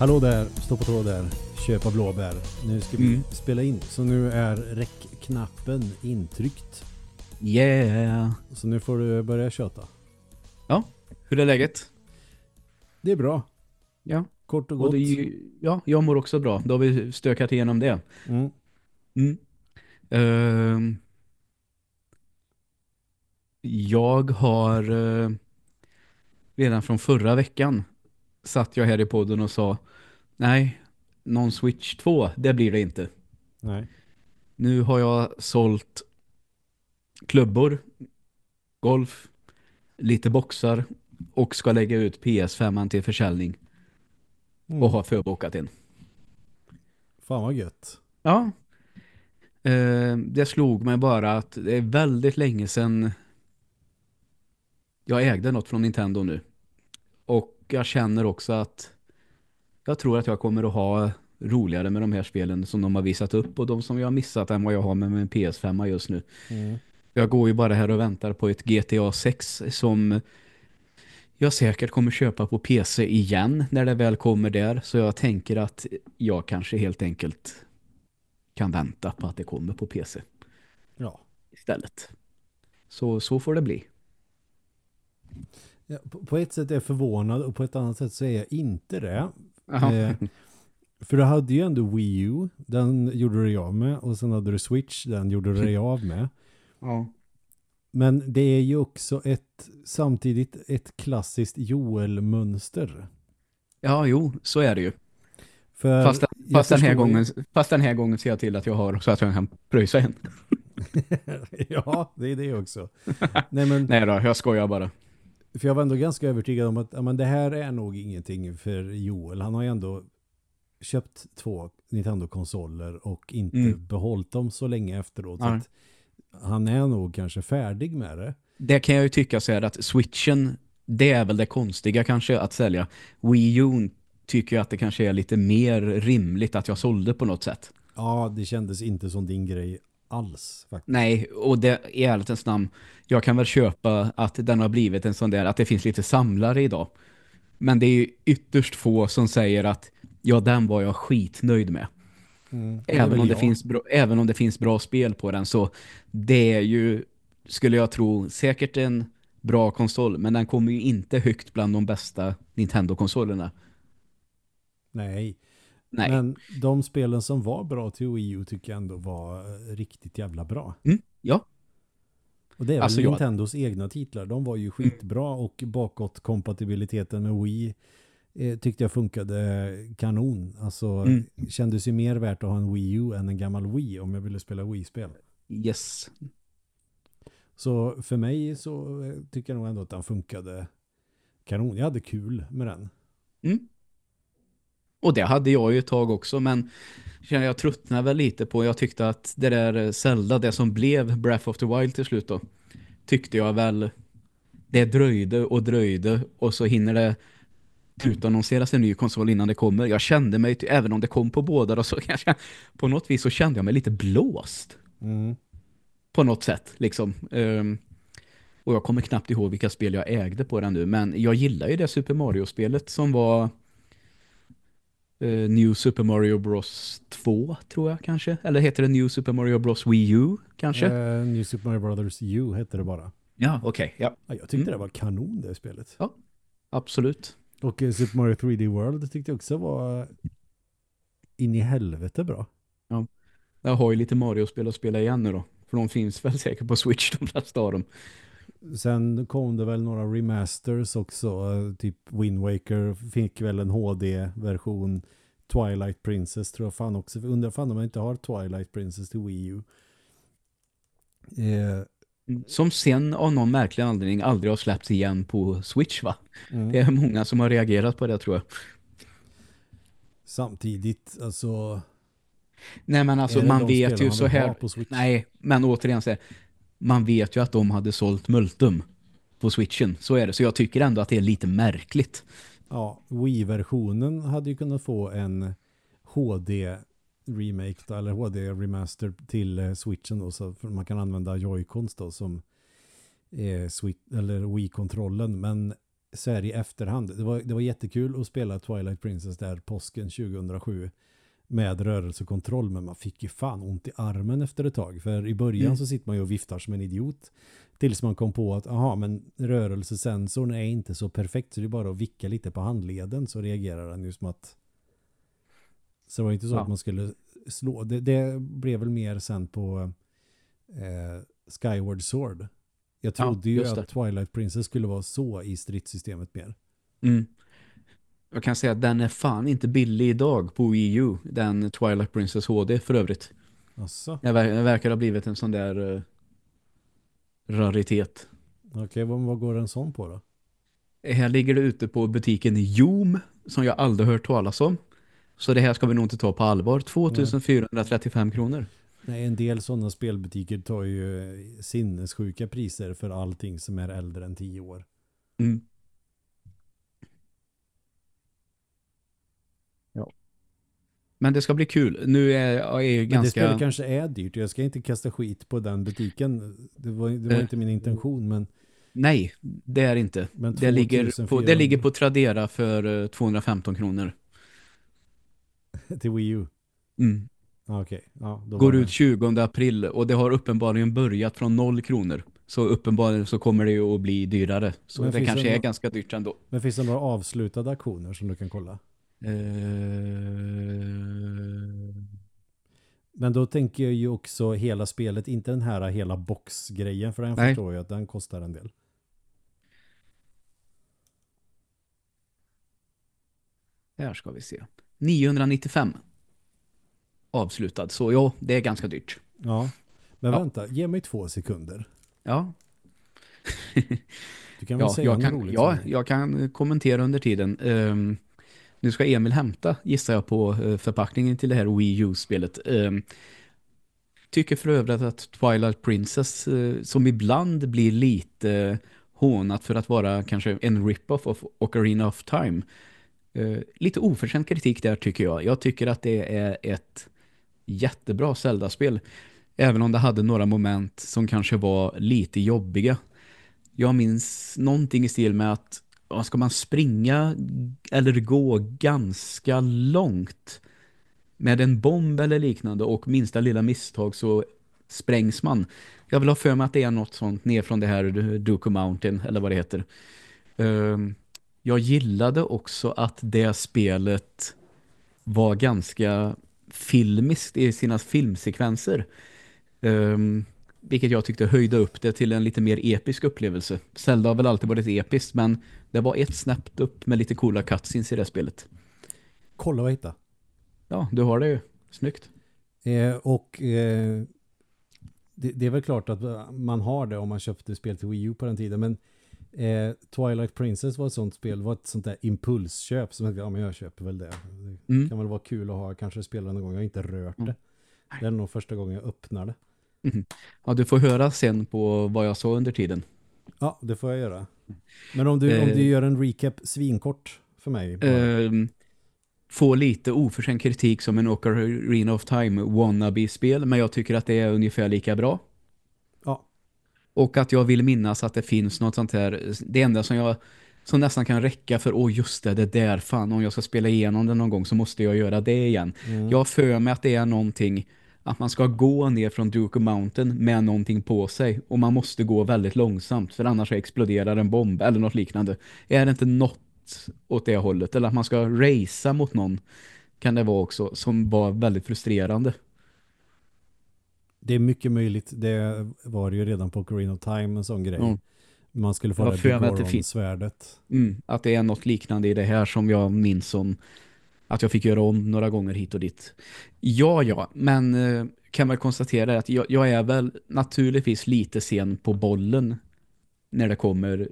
Hallå där, stå på tå där, köpa blåbär. Nu ska vi Mm. spela in. Så nu är räckknappen intryckt. Yeah! Så nu får du börja köta. Hur är läget? Det är bra. Ja. Kort och Och gott. det är ju, ja, jag mår också bra. Då har vi stökat igenom det. Mm. Mm. Ehm, jag har eh, redan från förra veckan satt jag här i podden och sa nej, någon Switch 2, det blir det inte. Nej. Nu har jag sålt klubbor, golf, lite boxar och ska lägga ut PS5 till försäljning Mm. och har förbokat in. Fan vad gött. Ja. Eh, det slog mig bara att det är väldigt länge sedan jag ägde något från Nintendo nu. Och jag känner också att jag tror att jag kommer att ha roligare med de här spelen som de har visat upp och de som jag har missat än vad jag har med min PS5 just nu. Mm. Jag går ju bara här och väntar på ett GTA 6 som jag säkert kommer köpa på PC igen när det väl kommer där. Så jag tänker att jag kanske helt enkelt kan vänta på att det kommer på PC Ja. istället. Så, så får det bli. ja. På, ett sätt är jag förvånad och på ett annat sätt så är jag inte det. Eh, för du hade ju ändå Wii U, den gjorde du dig av med. Och sen hade du Switch, den gjorde du dig av med. Ja. Men det är ju också ett samtidigt ett klassiskt Joel-mönster. ja, jo, så är det ju. För Fast, jag fast, den här gången, fast den här gången ser jag till att jag har så att jag kan pröjsa en. ja, det är det också. Nej, men, Nej då, jag skojar bara. För jag var ändå ganska övertygad om att ja, men det här är nog ingenting för Joel. Han har ju ändå köpt två Nintendo-konsoler och inte Mm. behållit dem så länge efteråt. Så Nej. att han är nog kanske färdig med det. Det kan jag ju tycka så här att switchen, det är väl det konstiga kanske att sälja. Wii U tycker jag att det kanske är lite mer rimligt att jag sålde på något sätt. Ja, det kändes inte som din grej alls faktiskt. Nej, och det i ärlighetens namn, jag kan väl köpa att den har blivit en sån där, att det finns lite samlare idag. Men det är ju ytterst få som säger att ja, den var jag skitnöjd med. Mm. Även om, det jag. finns bra, även om det finns bra spel på den så det är ju, skulle jag tro, säkert en bra konsol. Men den kommer ju inte högt bland de bästa Nintendo-konsolerna. Nej. Nej. Men de spelen som var bra till Wii U tycker jag ändå var eh, riktigt jävla bra. Mm, ja. Och det är väl Alltså, jag- Mm. Nintendos egna titlar. De var ju skitbra och bakåtkompatibiliteten med Wii eh, tyckte jag funkade kanon. Alltså Mm. kändes ju mer värt att ha en Wii U än en gammal Wii om jag ville spela Wii-spel. Yes. Så för mig så eh, tycker jag nog ändå att den funkade kanon. Jag hade kul med den. Mm. Och det hade jag ju ett tag också, men känner jag tröttnade väl lite på. Jag tyckte att det där Zelda, det som blev Breath of the Wild till slut då, tyckte jag väl det dröjde och dröjde och så hinner det utannonseras en ny konsol innan det kommer. Jag kände mig, även om det kom på båda då, så kanske på något vis så kände jag mig lite blåst Mm. på något sätt liksom. Ehm, och jag kommer knappt ihåg vilka spel jag ägde på den nu, men jag gillar ju det Super Mario-spelet som var eh, New Super Mario Bros 2 tror jag kanske. Eller heter det New Super Mario Bros Wii U kanske? Eh, New Super Mario Brothers U hette det bara. Ja, okej. Ja, Ja, jag tyckte Mm. det var kanon det spelet. absolut. Och eh, Super Mario 3D World tyckte jag också var in i helvete bra. Jag har ju lite Mario-spel att spela igen nu då. För de finns väl säkert på Switch de flesta av dem. Sen kom det väl några remasters också. eh, Typ Wind Waker fick väl en HD-version. Twilight Princess tror jag fan också. Undrar fan om man inte har Twilight Princess till Wii U. Eh, Som sen av någon märklig anledning aldrig har släppts igen på Switch va? mm. Det är många som har reagerat på det tror jag. Samtidigt, alltså. Nej men alltså man vet ju så här. Nej, men återigen så här, man vet ju att de hade sålt multum på Switchen. Så är det. Så jag tycker ändå att det är lite märkligt. Ja, Wii-versionen hade ju kunnat få en HD-remake då, eller HD-remaster till eh, Switchen då, så man kan använda Joy-Cons då som eh, Switch, eller Wii-kontrollen. Men så här i efterhand. Det var, det var jättekul att spela Twilight Princess där påsken 2007 med rörelsekontroll men man fick ju fan ont i armen efter ett tag. För i början mm. så sitter man ju och viftar som en idiot. Tills man kom på att aha, men rörelsesensorn är inte så perfekt så det är bara att vicka lite på handleden så reagerar den ju som att så det var inte så ja. att man skulle slå. Det, det, blev väl mer sen på eh, Skyward Sword. Jag trodde ja, ju att Twilight Princess skulle vara så i stridssystemet mer. Mm. Jag kan säga att den är fan inte billig idag på Wii U. Den Twilight Princess HD för övrigt. Asså? Det verkar ha blivit en sån där uh, raritet. Okej, okay, vad, vad går en sån på då? Här ligger det ute på butiken Joom som jag aldrig hört talas om. Så det här ska vi nog inte ta på allvar. 2435 Nej. kronor. Nej, en del sådana spelbutiker tar ju sinnessjuka priser för allting som är äldre än 10 år. Mm. Men det ska bli kul. Nu är jag är ganska... Men det spelet kanske är dyrt. Jag ska inte kasta skit på den butiken. Det var, det var uh, inte min intention, men... Nej, det är inte. det, ligger på, det ligger på Tradera för 215 eh, kronor. Till Wii U? Mm. Okay. Ja, Går ut 20 april och det har uppenbarligen börjat från noll kronor. Så uppenbarligen så kommer det ju att bli dyrare. Så men det kanske är några, ganska dyrt ändå. Men finns det några avslutade aktioner som du kan kolla? Uh... Men då tänker jag ju också hela spelet, inte den här hela boxgrejen. För den Nej. förstår jag att den kostar en del. Här ska vi se. 995 avslutad. Så ja, det är ganska dyrt. Ja, men ja. vänta, ge mig två sekunder. Ja. du kan väl ja, säga jag kan, roligt Ja, jag kan kommentera under tiden. Um, nu ska Emil hämta, gissar jag på, eh, förpackningen till det här Wii U-spelet. Ehm, tycker för övrigt att Twilight Princess, eh, som ibland blir lite hånat för att vara kanske en rip-off av Ocarina of Time. Eh, lite oförtjänt kritik där tycker jag. Jag tycker att det är ett jättebra Zelda-spel. Även om det hade några moment som kanske var lite jobbiga. Jag minns någonting i stil med att ska man springa eller gå ganska långt med en bomb eller liknande och minsta lilla misstag så sprängs man. Jag vill ha för mig att det är något sånt ner från det här Dooku Mountain eller vad det heter. Ehm, jag gillade också att det spelet var ganska filmiskt i sina filmsekvenser. Um, vilket jag tyckte höjde upp det till en lite mer episk upplevelse. Zelda har väl alltid varit episkt men det var ett snäppt upp med lite coola cutscenes i det spelet. Kolla vad hitta. Ja, du har det ju. Snyggt. Eh, och eh, det, det, är väl klart att man har det om man köpte spel till Wii U på den tiden men Eh, Twilight Princess var ett sånt spel, var ett sånt där impulsköp som ja men jag köper väl det. Det mm. kan väl vara kul att ha, kanske spela någon gång. Jag har inte rört mm. det. Det är nog första gången jag öppnar det. Mm. Ja, du får höra sen på vad jag sa under tiden. Ja, det får jag göra. Men om du, eh, om du gör en recap svinkort för mig. Eh, få lite oförtjänt kritik som en Ocarina of Time wannabe-spel, men jag tycker att det är ungefär lika bra. Och att jag vill minnas att det finns något sånt här. Det enda som jag som nästan kan räcka för, åh just det, det där fan, om jag ska spela igenom det någon gång så måste jag göra det igen. Mm. Jag för mig att det är någonting att man ska gå ner från Duke Mountain med någonting på sig och man måste gå väldigt långsamt för annars exploderar en bomb eller något liknande. Är det inte något åt det hållet eller att man ska racea mot någon kan det vara också som var väldigt frustrerande. Det är mycket möjligt. Det var ju redan på Green of Time en sån grej. Mm. Man skulle få det Bigoron-svärdet. Mm, att det är något liknande i det här som jag minns som att jag fick göra om några gånger hit och dit. Ja, ja, men eh, kan man konstatera att jag, jag, är väl naturligtvis lite sen på bollen när det kommer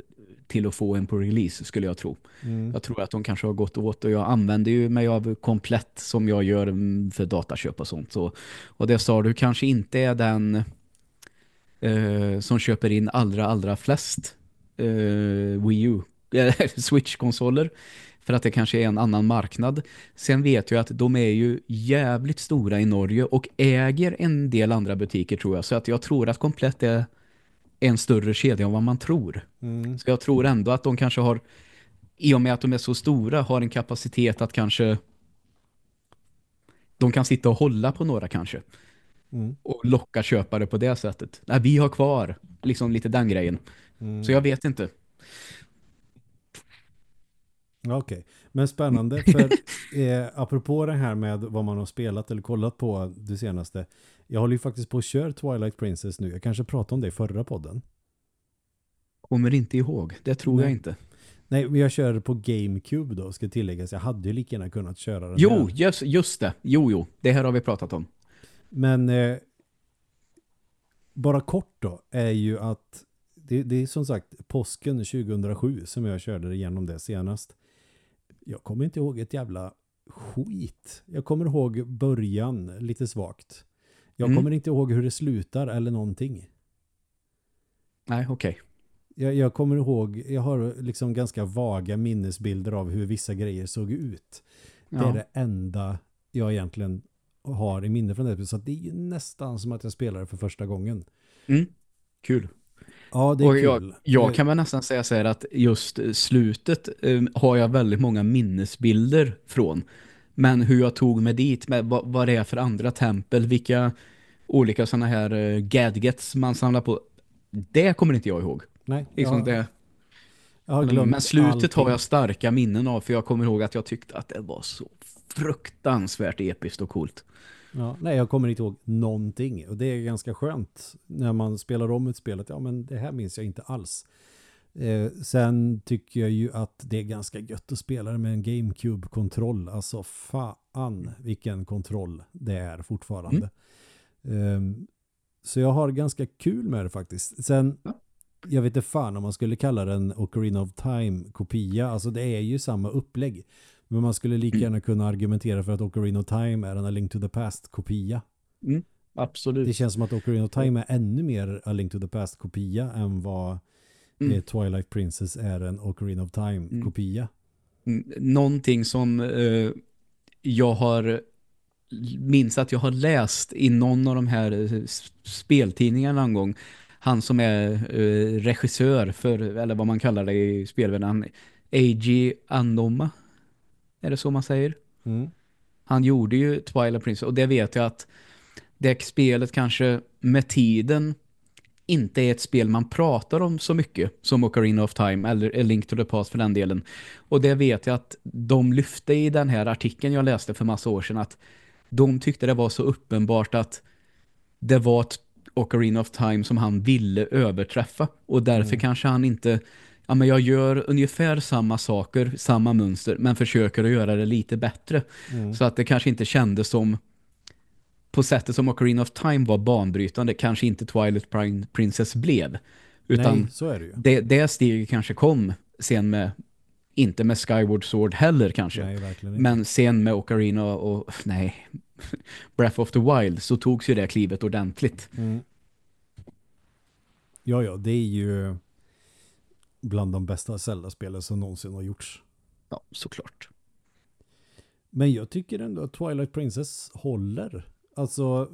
till att få en på release skulle jag tro. Mm. Jag tror att de kanske har gått åt och jag använder ju mig av komplett som jag gör för dataköp och sånt. Så, och det sa du kanske inte är den eh, som köper in allra allra flest eh, Wii U Switch-konsoler för att det kanske är en annan marknad. Sen vet jag att de är ju jävligt stora i Norge och äger en del andra butiker tror jag. Så att jag tror att komplett är en större kedja än vad man tror. Mm. Så jag tror ändå att de kanske har i och med att de är så stora har en kapacitet att kanske de kan sitta och hålla på några kanske. Mm. Och locka köpare på det sättet. Nej, vi har kvar liksom lite den grejen. Mm. Så jag vet inte. Ja, Okej, men spännande för eh, apropå det här med vad man har spelat eller kollat på det senaste. Jag håller ju faktiskt på att köra Twilight Princess nu. Jag kanske pratade om det i förra podden. Kommer inte ihåg. Det tror Nej. jag inte. Nej, men jag kör på GameCube då, ska tilläggas. Jag hade ju lika gärna kunnat köra den Jo, här. just, just det. Jo, jo. Det här har vi pratat om. Men eh, bara kort då är ju att det, det är som sagt påsken 2007 som jag körde igenom det senast. Jag kommer inte ihåg ett jävla skit. Jag kommer ihåg början lite svagt. Jag Mm. kommer inte ihåg hur det slutar eller någonting. Nej, okej. Jag, jag kommer ihåg, jag har liksom ganska vaga minnesbilder av hur vissa grejer såg ut. Det är Ja. det enda jag egentligen har i minne från det. Så det är ju nästan som att jag spelar det för första gången. Mm. Kul. Ja, det är Och kul. jag, jag Eh, kan väl nästan säga så här att just eh, slutet eh, har jag väldigt många minnesbilder från. Men hur jag tog mig dit, med vad, vad det är för andra tempel, vilka olika sådana här eh, gadgets man samlar på, det kommer inte jag ihåg. Nej, Liksom jag, det. jag Men slutet allting. har jag starka minnen av för jag kommer ihåg att jag tyckte att det var så fruktansvärt episkt och coolt. Ja, nej, jag kommer inte ihåg någonting. Och det är ganska skönt när man spelar om ett spel. Att, ja, men det här minns jag inte alls. Eh, sen tycker jag ju att det är ganska gött att spela det med en GameCube-kontroll. Alltså fan vilken kontroll det är fortfarande. Ehm, så jag har ganska kul med det faktiskt. Sen, Ja. jag vet inte fan om man skulle kalla den Ocarina of Time-kopia. Alltså det är ju samma upplägg. Men man skulle lika gärna kunna argumentera för att Ocarina of Time är en A Link to the Past-kopia. Absolut. Det känns som att Ocarina of Time är ännu mer A Link to the Past-kopia än vad Mm. eh, Twilight Princess är en Ocarina of Time-kopia. Mm, någonting som eh, jag har minns att jag har läst i någon av de här eh, speltidningarna någon gång. Han som är eh, regissör för, eller vad man kallar det i spelvärlden, A.G. Anoma. Är det så man säger? Mm. Han gjorde ju Twilight Princess och det vet jag att det spelet kanske med tiden inte är ett spel man pratar om så mycket som Ocarina of Time eller A Link to the Past för den delen. Och det vet jag att de lyfte i den här artikeln jag läste för massa år sedan att de tyckte det var så uppenbart att det var ett Ocarina of Time som han ville överträffa och därför kanske han inte ja men jag gör ungefär samma saker, samma mönster men försöker att göra det lite bättre. Mm. Så att det kanske inte kändes som på sättet som Ocarina of Time var banbrytande kanske inte Twilight Prin- Princess blev. Utan Nej, så är det ju. det, det steget kanske kom sen med inte med Skyward Sword heller kanske. Nej. Men sen med Ocarina och, nej, Breath of the Wild så togs ju det klivet ordentligt. Mm. Ja, ja, det är ju bland de bästa Zelda-spelen som någonsin har gjorts. Ja, såklart. Men jag tycker ändå att Twilight Princess håller. Alltså,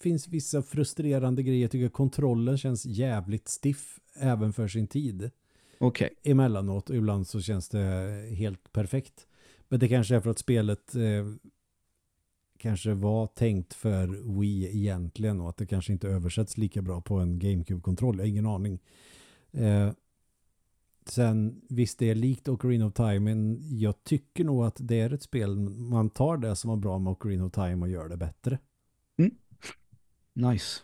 finns vissa frustrerande grejer. Jag tycker kontrollen känns jävligt stiff även för sin tid. Okej. Emellanåt och ibland så känns det helt perfekt. Men det kanske är för att spelet eh, kanske var tänkt för Wii egentligen och att det kanske inte översätts lika bra på en GameCube-kontroll. Jag har ingen aning. Eh, sen visst det är likt Ocarina of Time men jag tycker nog att det är ett spel man tar det som var bra med Ocarina of Time och gör det bättre. Nice.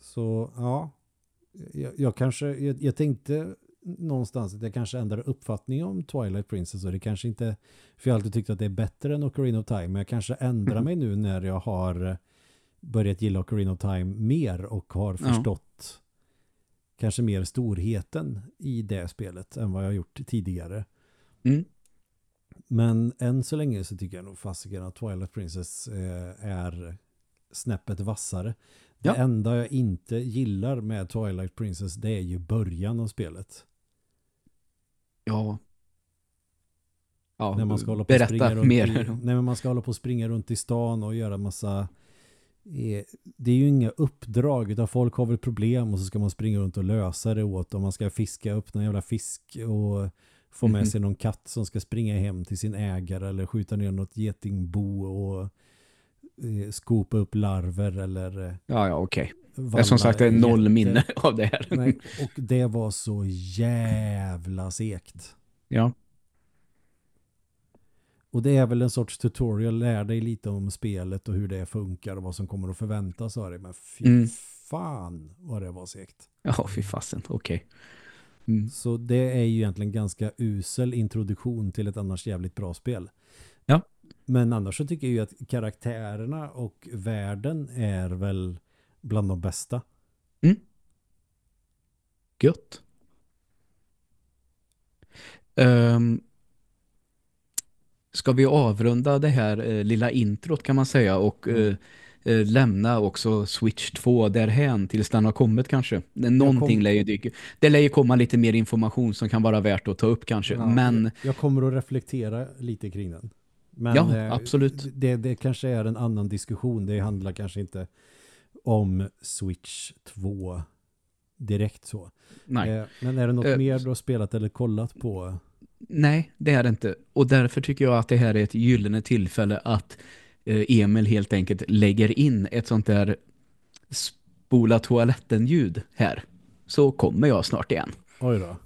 Så ja, jag, jag kanske, jag, jag tänkte någonstans att jag kanske ändrar uppfattning om Twilight Princess och det kanske inte, för jag har alltid tyckt att det är bättre än Ocarina of Time, men jag kanske ändrar Mm. mig nu när jag har börjat gilla Ocarina of Time mer och har förstått kanske mer storheten i det spelet än vad jag har gjort tidigare. Mm. Men än så länge så tycker jag nog fasiken att Twilight Princess eh, är snäppet vassare. Det Ja. enda jag inte gillar med Twilight Princess det är ju början av spelet. Ja. Ja, när man ska hålla på och springa berätta runt mer. I, när man ska hålla på och springa runt i stan och göra massa är, det är ju inga uppdrag utan folk har väl problem och så ska man springa runt och lösa det åt om man ska fiska upp någon jävla fisk och få med Mhm. sig någon katt som ska springa hem till sin ägare eller skjuta ner något getingbo och eh, skopa upp larver eller eh, Ja, ja, okej. Har som sagt det är noll minne av det här. Nej, och det var så jävla sekt. Ja. Och det är väl en sorts tutorial, lär dig lite om spelet och hur det funkar och vad som kommer att förväntas av det. Men fy Mm. fan vad det var segt. Ja, fy fasen. Okej. Mm. Så det är ju egentligen ganska usel introduktion till ett annars jävligt bra spel. Ja. Men annars så tycker jag ju att karaktärerna och världen är väl bland de bästa. Gött. Um, ska vi avrunda det här eh, lilla introt kan man säga och eh, eh, lämna också Switch 2 därhän tills den har kommit kanske. Det- Någonting kom- lär ju dyka. Det lär ju komma lite mer information som kan vara värt att ta upp kanske. Ja, Men jag, kommer att reflektera lite kring den. Men Ja, eh, absolut. Det, det kanske är en annan diskussion. Det handlar kanske inte om Switch 2 direkt så. nej. Eh, men är det något mer du har spelat eller kollat på? Nej, det är det inte. Och därför tycker jag att det här är ett gyllene tillfälle att eh, Emil helt enkelt lägger in ett sånt där spola toaletten-ljud här. Så kommer jag snart igen. Oj då.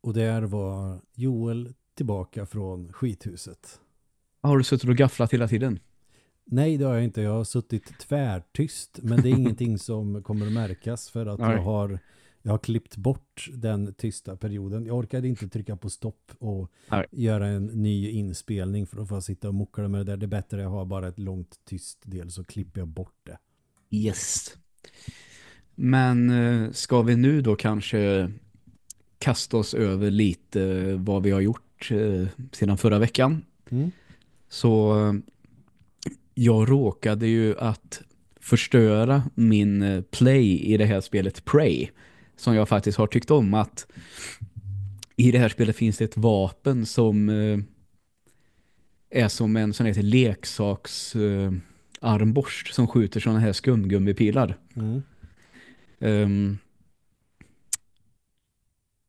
Och där var Joel tillbaka från skithuset. Har du suttit och gafflat hela tiden? Nej, det har jag inte. Jag har suttit tvärtyst. Men det är ingenting som kommer att märkas för att Nej. jag har, jag har klippt bort den tysta perioden. Jag orkade inte trycka på stopp och Nej. göra en ny inspelning för att få sitta och muckla med det där. Det är bättre att ha bara ett långt tyst del så klipper jag bort det. Yes. Men eh, ska vi nu då kanske kasta oss över lite eh, vad vi har gjort eh, sedan förra veckan? Mm. Så jag råkade ju att förstöra min play i det här spelet Prey som jag faktiskt har tyckt om att i det här spelet finns det ett vapen som eh, är som en sån här leksaks eh, armborst som skjuter såna här skumgummipilar. Mm. Ehm,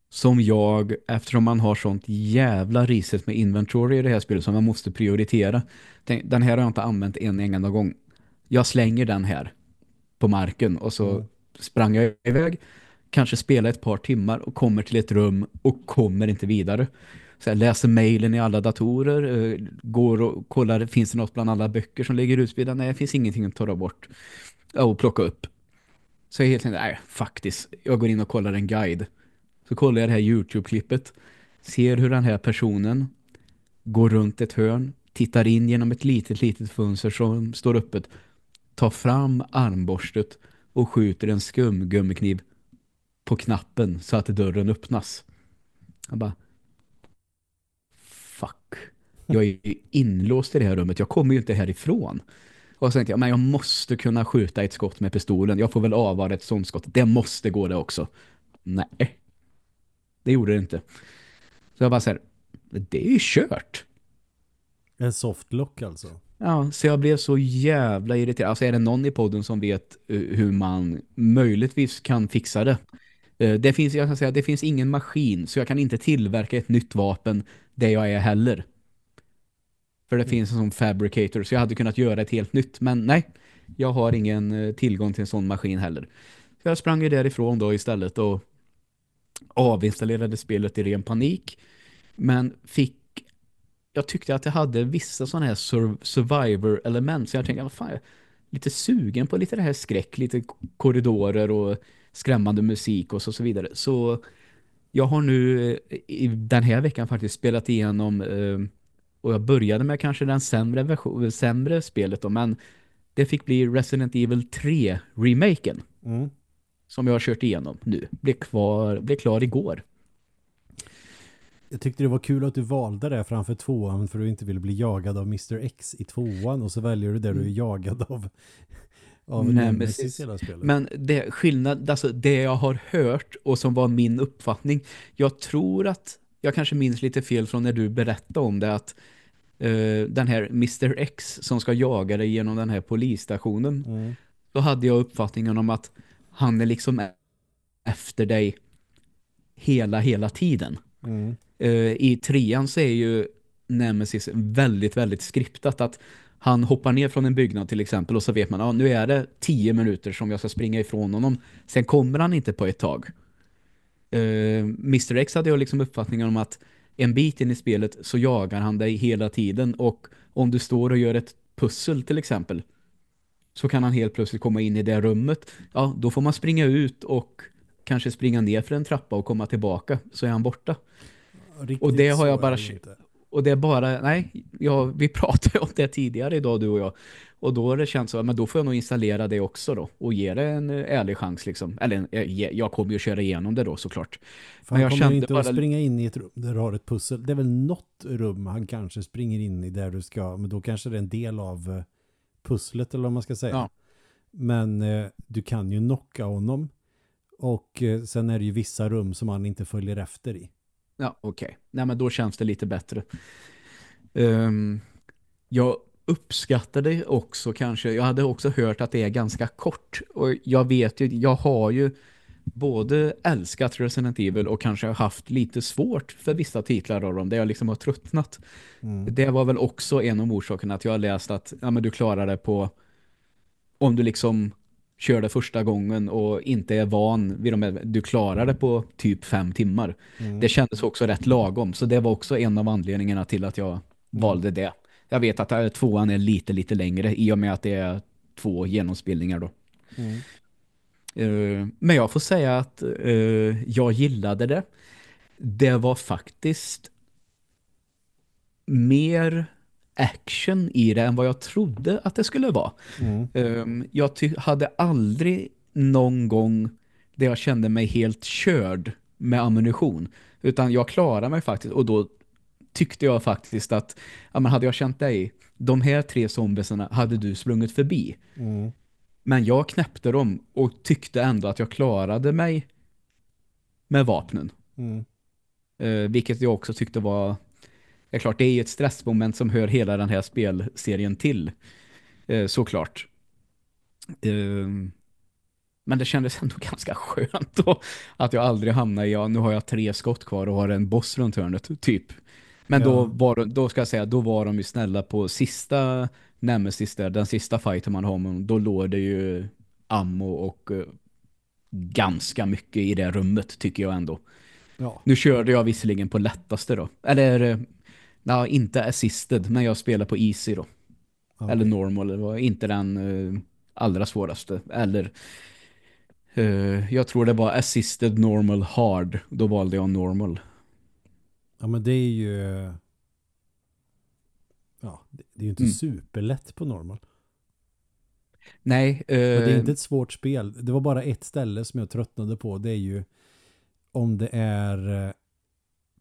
som jag, eftersom man har sånt jävla riset med inventory i det här spelet som man måste prioritera. Tänk, Den här har jag inte använt en enda gång. Jag slänger den här på marken och så Mm. sprang jag iväg. Kanske spela ett par timmar och kommer till ett rum och kommer inte vidare. Så jag läser mejlen i alla datorer, eh, går och kollar, finns det något bland alla böcker som ligger utspridda? Nej, det finns ingenting att ta bort och plocka upp. Så jag helt enkelt, nej, faktiskt. Jag går in och kollar en guide. Så kollar jag det här YouTube-klippet. Ser hur den här personen går runt ett hörn. Tittar in genom ett litet, litet fönster som står öppet. Tar fram armborstet och skjuter en skumgummikniv på knappen så att dörren öppnas. Jag bara fuck. Jag är ju inlåst i det här rummet. Jag kommer ju inte härifrån. Och så tänkte jag, men jag måste kunna skjuta ett skott med pistolen. Jag får väl avvara ett sånt skott. Det måste gå det också. Nej. Det gjorde det inte. Så jag bara så här, det är ju kört. En softlock alltså. Ja, så jag blev så jävla irriterad. Alltså är det någon i podden som vet eh, hur man möjligtvis kan fixa det? Eh, Det finns, jag kan säga, det finns ingen maskin så jag kan inte tillverka ett nytt vapen där jag är heller. För det finns en sån fabricator så jag hade kunnat göra ett helt nytt. Men nej, jag har ingen eh, tillgång till en sån maskin heller. Så jag sprang ju därifrån då istället och avinstallerade spelet i ren panik. Men fick jag tyckte att det hade vissa sådana här sur survivor-element. Så jag tänkte, vad fan, jag är lite sugen på lite det här skräck, lite korridorer och skrämmande musik och så, så vidare. Så jag har nu eh, i den här veckan faktiskt spelat igenom eh, och jag började med kanske den sämre, version, sämre spelet då, men det fick bli Resident Evil 3-remaken Mm. som jag har kört igenom nu. Blev, kvar, blev klar igår. Jag tyckte det var kul att du valde det framför tvåan för du inte ville bli jagad av Mr. X i tvåan och så väljer du där du är jagad av, av Mm. Nemesis. Hela spelet. Men det skillnad, alltså det jag har hört och som var min uppfattning, jag tror att jag kanske minns lite fel från när du berättade om det att eh, den här Mr. X som ska jaga dig genom den här polisstationen Mm. då hade jag uppfattningen om att han är liksom efter dig hela, hela tiden. Mm. Eh, I trean så är ju Nemesis väldigt, väldigt skriptat att han hoppar ner från en byggnad till exempel och så vet man, ja nu är det tio minuter som jag ska springa ifrån honom. Sen kommer han inte på ett tag. Eh, Mr. X hade jag liksom uppfattningen om att en bit in i spelet så jagar han dig hela tiden och om du står och gör ett pussel till exempel så kan han helt plötsligt komma in i det rummet. Ja, då får man springa ut och kanske springa ner för en trappa och komma tillbaka så är han borta. Riktigt Och det har jag bara. Och det är bara, nej, ja, vi pratade om det tidigare idag du och jag. Och då har det känts så, men då får jag nog installera det också då. Och ge det en eh, ärlig chans liksom. Eller eh, jag kommer ju köra igenom det då såklart. För Men jag kommer kände inte att bara- springa in i ett rum där du har ett pussel. Det är väl något rum han kanske springer in i där du ska, men då kanske det är en del av eh, pusslet eller vad man ska säga. Ja. Men eh, du kan ju knocka honom och eh, sen är det ju vissa rum som han inte följer efter i. Ja, okej. Nej, men då känns det lite bättre. Ehm, jag uppskattade också kanske, jag hade också hört att det är ganska kort. Och jag vet ju, jag har ju både älskat Resident Evil och kanske haft lite svårt för vissa titlar av dem där jag liksom har tröttnat. Mm. Det var väl också en av orsakerna att jag har läst att ja, men du klarar det på om du liksom kör det första gången och inte är van vid de här, du klarar det på typ fem timmar. Mm. Det kändes också rätt lagom så det var också en av anledningarna till att jag valde det. Jag vet att äh, tvåan är lite lite längre i och med att det är två genomspelningar då. Mm. Eh, men jag får säga att eh, jag gillade det. Det var faktiskt mer action i det än vad jag trodde att det skulle vara. Mm. Um, jag hade aldrig någon gång där jag kände mig helt körd med ammunition. Utan jag klarade mig faktiskt och då tyckte jag faktiskt att ja, men hade jag känt dig, de här tre zombiesarna hade du sprungit förbi. Mm. Men jag knäppte dem och tyckte ändå att jag klarade mig med vapnen. Mm. Eh, vilket jag också tyckte var är klart, det är ju ett stressmoment som hör hela den här spelserien till. Eh, såklart. Eh, men det kändes ändå ganska skönt då, att jag aldrig hamnade i, ja nu har jag tre skott kvar och har en boss runt hörnet, typ. Men Ja. då, var, då ska jag säga, då var de ju snälla på sista Nemesis där, den sista fighten man har med då låg det ju ammo och eh, ganska mycket i det rummet tycker jag ändå. Ja. Nu körde jag visserligen på lättaste då. Eller, eh, ja, inte assisted, men jag spelar på easy då. Ja. Eller normal, det var inte den eh, allra svåraste. Eller, eh, jag tror det var assisted, normal, hard. Då valde jag normal. ja, men det är ju ja, det är ju inte Mm. superlätt på normal. Nej, Men det är eh, inte ett svårt spel. Det var bara ett ställe som jag tröttnade på. Det är ju om det är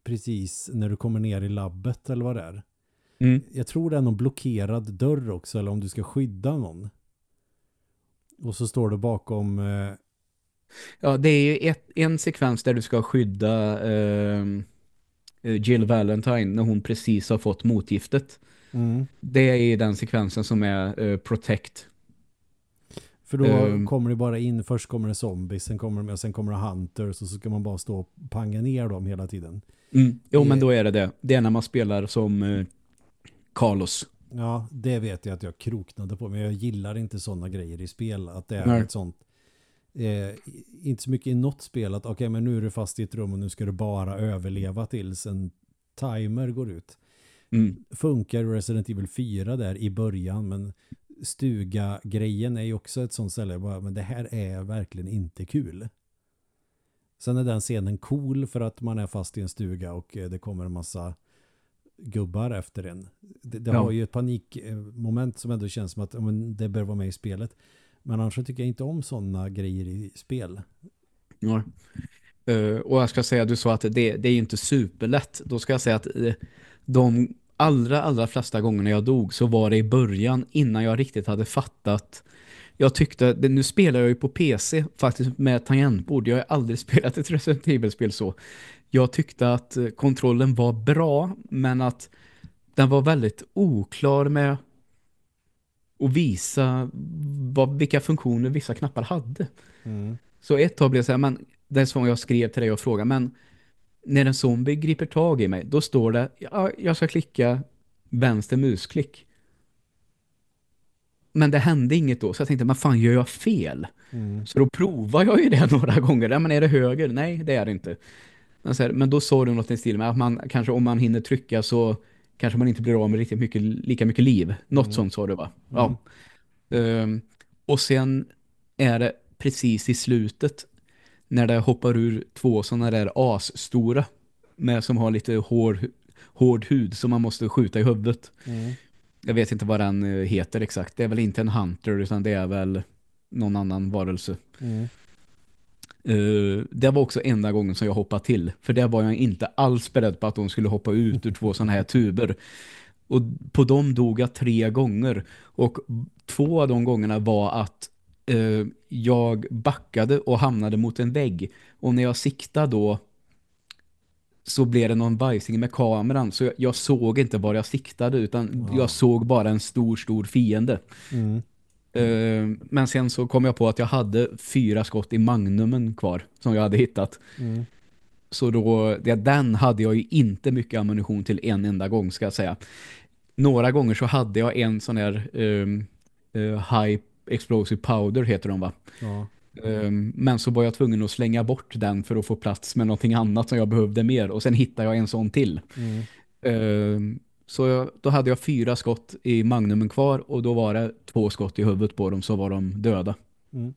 precis när du kommer ner i labbet eller vad det är. mm, Jag tror det är någon blockerad dörr också eller om du ska skydda någon. Och så står det bakom eh, ja, det är ju ett, en sekvens där du ska skydda eh, Jill Valentine när hon precis har fått motgiftet. mm, Det är ju den sekvensen som är eh, protect. för då Ehm. kommer det bara in, först kommer det zombies, sen kommer det, sen kommer det hunters och så ska man bara stå och panga ner dem hela tiden. Mm. Jo, men då är det det. Det är när man spelar som eh, Carlos. Ja, det vet jag att jag kroknade på, men jag gillar inte sådana grejer i spel. Att det är Nej. ett sånt, eh, inte så mycket i något spel att okej, men nu är du fast i ett rum och nu ska du bara överleva tills en timer går ut. Mm. Funkar Resident Evil 4 där i början, men stuga-grejen är ju också ett sånt ställe, bara, men det här är verkligen inte kul. Sen är den scenen cool för att man är fast i en stuga och eh, det kommer en massa gubbar efter en. Det, det Ja. har ju ett panikmoment som ändå känns som att men det bör vara med i spelet. Men annars tycker jag inte om sådana grejer i spel. Ja. Eh, och jag ska säga, du sa att det, det är inte superlätt. Då ska jag säga att eh, de allra, allra flesta gångerna jag dog så var det i början innan jag riktigt hade fattat. Jag tyckte, nu spelar jag ju på PC faktiskt med tangentbord. Jag har aldrig spelat ett Resident Evil-spel så. Jag tyckte att eh, kontrollen var bra men att den var väldigt oklar med att visa vad, vilka funktioner vissa knappar hade. Mm. Så ett tag blev det så här, men det är som jag skrev till dig och frågade, men när en zombie griper tag i mig, då står det, ja, jag ska klicka vänster musklick. Men det hände inget då, så jag tänkte, men fan gör jag fel? Mm. Så då provar jag ju det några gånger. Ja, men är det höger? Nej, det är det inte. Men, så här, men då sa du något i stil med att man kanske om man hinner trycka så kanske man inte blir av med riktigt mycket, lika mycket liv. Något Mm. sånt sa du va? Ja. Ehm, och sen är det precis i slutet när det hoppar ur två sådana där asstora med som har lite hård, hård hud som man måste skjuta i huvudet. Mm. Jag vet inte vad den eh, heter exakt. Det är väl inte en hunter utan det är väl någon annan varelse. Mm. Eh, det var också enda gången som jag hoppade till. För det var jag inte alls beredd på att de skulle hoppa ut ur två sådana här tuber. Och på dem dog jag tre gånger. Och två av de gångerna var att eh, jag backade och hamnade mot en vägg. Och när jag siktade då så blev det någon bajsing med kameran. Så jag, jag såg inte var jag siktade utan Ja. jag såg bara en stor, stor fiende. Mm. Eh, men sen så kom jag på att jag hade fyra skott i magnumen kvar som jag hade hittat. Mm. Så då, det, den hade jag ju inte mycket ammunition till en enda gång ska jag säga. Några gånger så hade jag en sån här ehm, eh, High Explosive Powder heter de va? Ja. Ehm, men så var jag tvungen att slänga bort den för att få plats med någonting annat som jag behövde mer. Och sen hittade jag en sån till. Mm. Ehm, så jag, då hade jag fyra skott i magnumen kvar och då var det två skott i huvudet på dem så var de döda. Mm.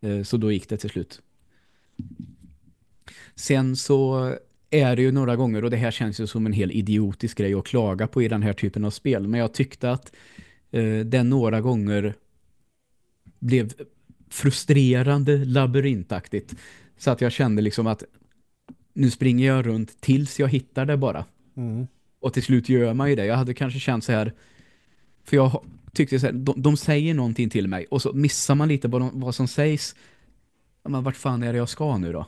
Eh, Så då gick det till slut. Sen så är det ju några gånger, och det här känns ju som en helt idiotisk grej att klaga på i den här typen av spel, men jag tyckte att eh, det några gånger blev frustrerande labyrintaktigt. Så att jag kände liksom att nu springer jag runt tills jag hittar det bara. Mm. Och till slut gör man ju det. Jag hade kanske känt så här, för jag tyckte så här, de, de säger någonting till mig och så missar man lite vad, de, vad som sägs. Men vart fan är det jag ska nu då?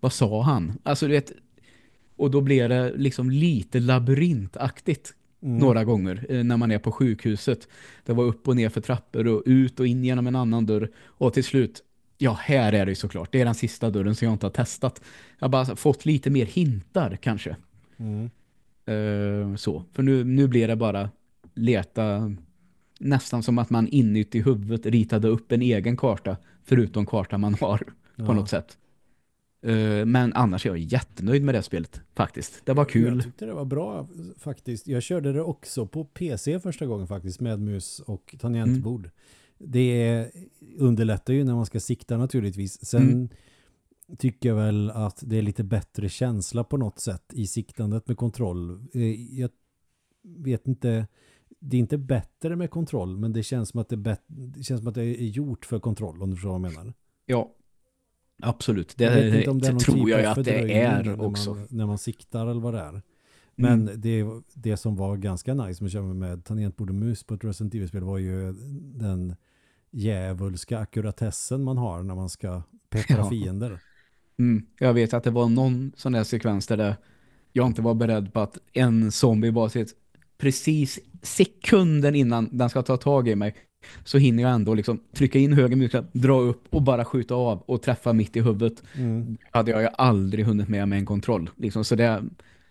Vad sa han? Alltså du vet, och då blir det liksom lite labyrintaktigt Mm. några gånger eh, när man är på sjukhuset. Det var upp och ner för trappor och ut och in genom en annan dörr. Och till slut, ja här är det ju såklart. Det är den sista dörren som jag inte har testat. Jag har bara fått lite mer hintar kanske. Mm. Eh, så. För nu, nu blir det bara leta nästan som att man inuti huvudet ritade upp en egen karta förutom karta man har på Ja. något sätt. Eh, men annars är jag jättenöjd med det spelet faktiskt. Det var Jag kul. tyckte det var bra faktiskt. Jag körde det också på PC första gången faktiskt med mus och tangentbord. Mm. Det underlättar ju när man ska sikta naturligtvis. Sen Mm. tycker jag väl att det är lite bättre känsla på något sätt i siktandet med kontroll. Eh, Jag vet inte, det är inte bättre med kontroll men det känns som att det, det, känns som att det är gjort för kontroll om du förstår vad jag menar. Ja, absolut. Det, vet inte om det tror typ jag att det är när också. Man, när man siktar eller vad det är. Men Mm. det, det som var ganska nice med med tangentbord och mus på ett Resident Evil-spel var ju den djävulska akkuratessen man har när man ska peppra Ja. fiender. Mm. Jag vet att det var någon sån där sekvens där jag inte var beredd på att en zombie bara sitt precis sekunden innan den ska ta tag i mig så hinner jag ändå liksom trycka in höger muskler, dra upp och bara skjuta av och träffa mitt i huvudet. Mm. hade jag ju aldrig hunnit med med en kontroll. Liksom. Så det,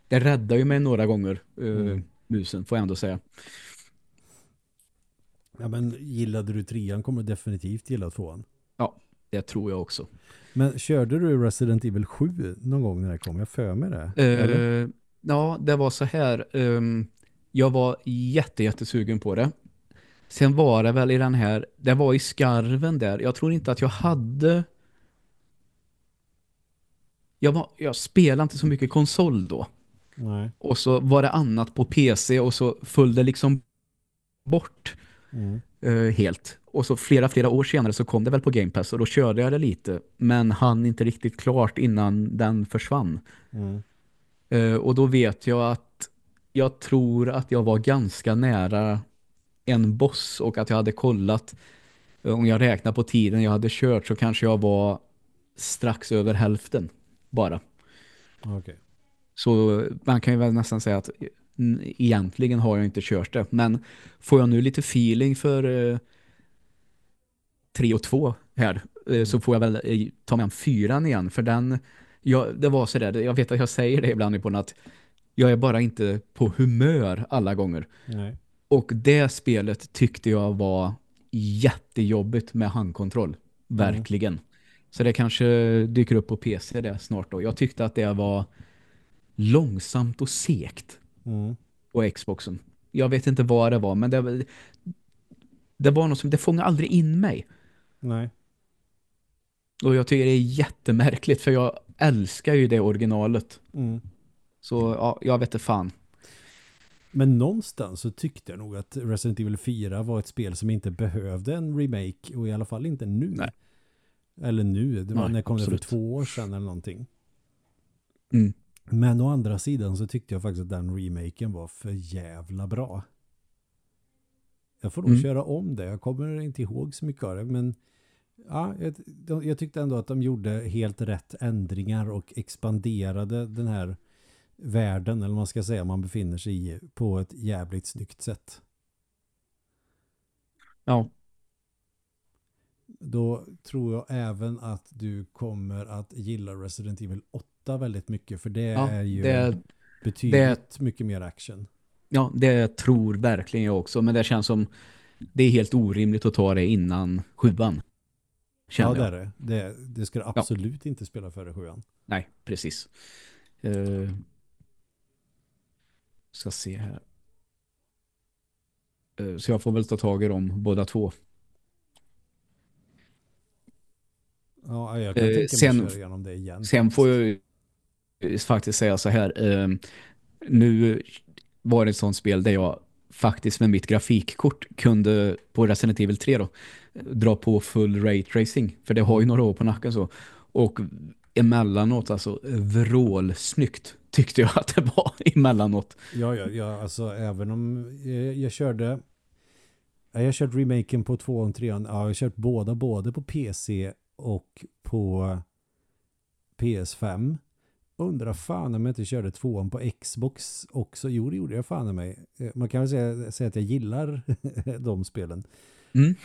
det räddar ju mig några gånger, eh, Mm. musen, får jag ändå säga. Ja, men gillade du trean kommer du definitivt gilla tvåan. Det tror jag också. Men körde du Resident Evil 7 någon gång när det kom? Jag för mig det. Eh, ja, det var så här. ehm, jag var jätte, jättesugen på det. Sen var det väl i den här, det var i skarven där. Jag tror inte att jag hade... Jag, var, jag spelade inte så mycket konsol då. Nej. Och så var det annat på PC och så föll det liksom bort. Mm. eh, helt. Och så flera, flera år senare så kom det väl på Game Pass och då körde jag det lite. Men han inte riktigt klart innan den försvann. Mm. Eh, och då vet jag att jag tror att jag var ganska nära en boss och att jag hade kollat eh, om jag räknar på tiden jag hade kört så kanske jag var strax över hälften bara. Okej. Så man kan ju väl nästan säga att mm, egentligen har jag inte kört det. Men får jag nu lite feeling för eh, 3 och 2 här eh, så får jag väl eh, ta med en fyran igen. För den, jag, det var så där, jag vet att jag säger det ibland på att jag är bara inte på humör alla gånger. Nej. Och det spelet tyckte jag var jättejobbigt med handkontroll. Verkligen. Så det kanske dyker upp på PC det snart då. Jag tyckte att det var långsamt och segt Mm. på Xboxen. Jag vet inte vad det var, men det, det var något som, det fångade aldrig in mig. Nej. Och jag tycker det är jättemärkligt för jag älskar ju det originalet. Mm. Så ja, jag vet inte fan. Men någonstans så tyckte jag nog att Resident Evil 4 var ett spel som inte behövde en remake och i alla fall inte nu. Nej. Eller nu, det var Nej, när kom det absolut. för två år sedan eller någonting. Mm. Men å andra sidan så tyckte jag faktiskt att den remaken var för jävla bra. Jag får nog Mm. köra om det. Jag kommer inte ihåg så mycket av det. Men ja, jag tyckte ändå att de gjorde helt rätt ändringar och expanderade den här världen, eller man ska säga, man befinner sig i på ett jävligt snyggt sätt. Ja, Då tror jag även att du kommer att gilla Resident Evil 8 väldigt mycket, för det ja är ju det, betydligt mycket mer action. ja, det tror verkligen jag också. Men det känns som det är helt orimligt att ta det innan sjuan. Ja, det är det. det. Det ska absolut inte spela före sjuan. Nej, precis. Uh, ska se här. Eh, så jag får väl ta tag i dem båda två. Ja, jag kan Eh, tänka mig sen- köra igenom det igen. Sen får jag faktiskt säga så här. eh, nu var det ett sånt spel där jag faktiskt med mitt grafikkort kunde på Resident Evil 3 då dra på full ray tracing. För det har ju några år på nacken så. Och emellanåt alltså vrålsnyggt tyckte jag att det var emellanåt. Ja, ja, ja, alltså även om jag, jag körde ja, jag har kört remaken på 2 och 3 ja, jag har kört båda, både på PC och på PS5 undrar fan om jag inte körde tvåan på Xbox också. Jo, det gjorde jag fan mig. Eh, Man kan väl säga, säga att jag gillar de spelen. Mm.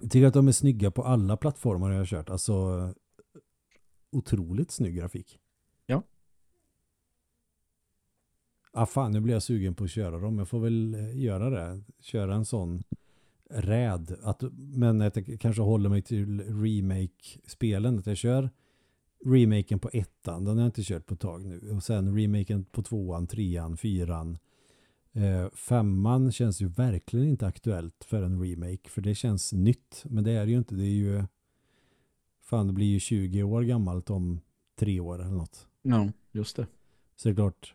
Jag tycker att de är snygga på alla plattformar jag har kört. Alltså otroligt snygg grafik. Ja. Ah, fan, nu blir jag sugen på att köra dem. Jag får väl eh, göra det. Köra en sån räd. Att, men att jag kanske håller mig till remake-spelen. Att jag kör remaken på ettan. Den har jag inte kört på ett tag nu. Och sen remaken på tvåan, trean, fyran. Eh, femman känns ju verkligen inte aktuellt för en remake. För det känns nytt. Men det är det ju inte. Det är ju fan det blir ju 20 år gammalt om tre år eller något. Ja, just det. Så det är klart.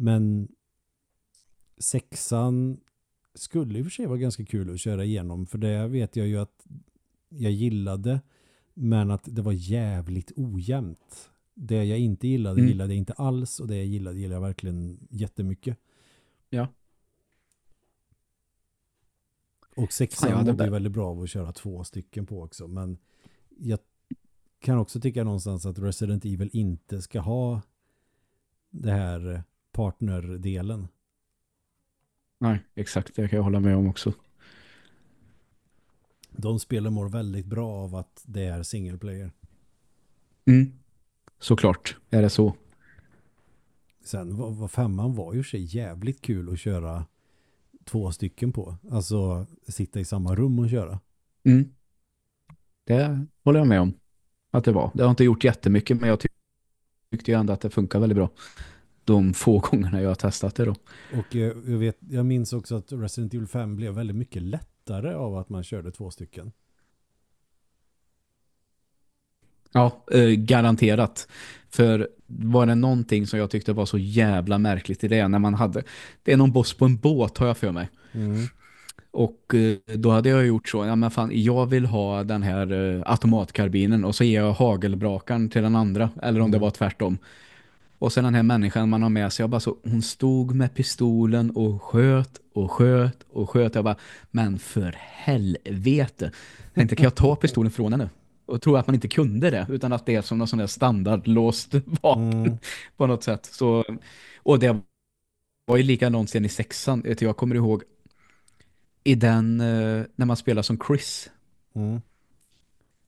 Men sexan skulle i och för sig vara ganska kul att köra igenom. För det vet jag ju att jag gillade. Men att det var jävligt ojämnt. Det jag inte gillade Mm. gillade jag inte alls. Och det jag gillade gillade jag verkligen jättemycket. Ja. Och sexan Ja, mådde väldigt bra av att köra två stycken på också. Men jag kan också tycka någonstans att Resident Evil inte ska ha det här partnerdelen. Nej, exakt. Det kan jag hålla med om också. De spelen mår väldigt bra av att det är single player. Mm. Såklart är det så. Sen var, var femman var ju sig jävligt kul att köra två stycken på. Alltså sitta i samma rum och köra. Mm. Det håller jag med om att det var. Det har inte gjort jättemycket men jag tyck- tyckte ju ändå att det funkar väldigt bra. De få gångerna jag har testat det då. Och eh, jag, vet, jag minns också att Resident Evil 5 blev väldigt mycket lättare av att man körde två stycken. Ja, eh, garanterat. För var det någonting som jag tyckte var så jävla märkligt i det när man hade, det är någon boss på en båt har jag för mig. Mm. Och eh, då hade jag gjort så, ja men fan, jag vill ha den här eh, automatkarbinen och så ger jag hagelbrakaren till den andra, eller om det Mm. var tvärtom. Och sen den här människan man har med sig, jag bara så, hon stod med pistolen och sköt och sköt och sköt. Jag bara, men för helvete. Jag tänkte, kan jag ta pistolen från henne? Och tror att man inte kunde det, utan att det är som någon sån där standardlåst vapen Mm. på något sätt. Så, och det var ju likadant sen i sexan. Jag kommer ihåg i den, eh, när man spelar som Chris Mm.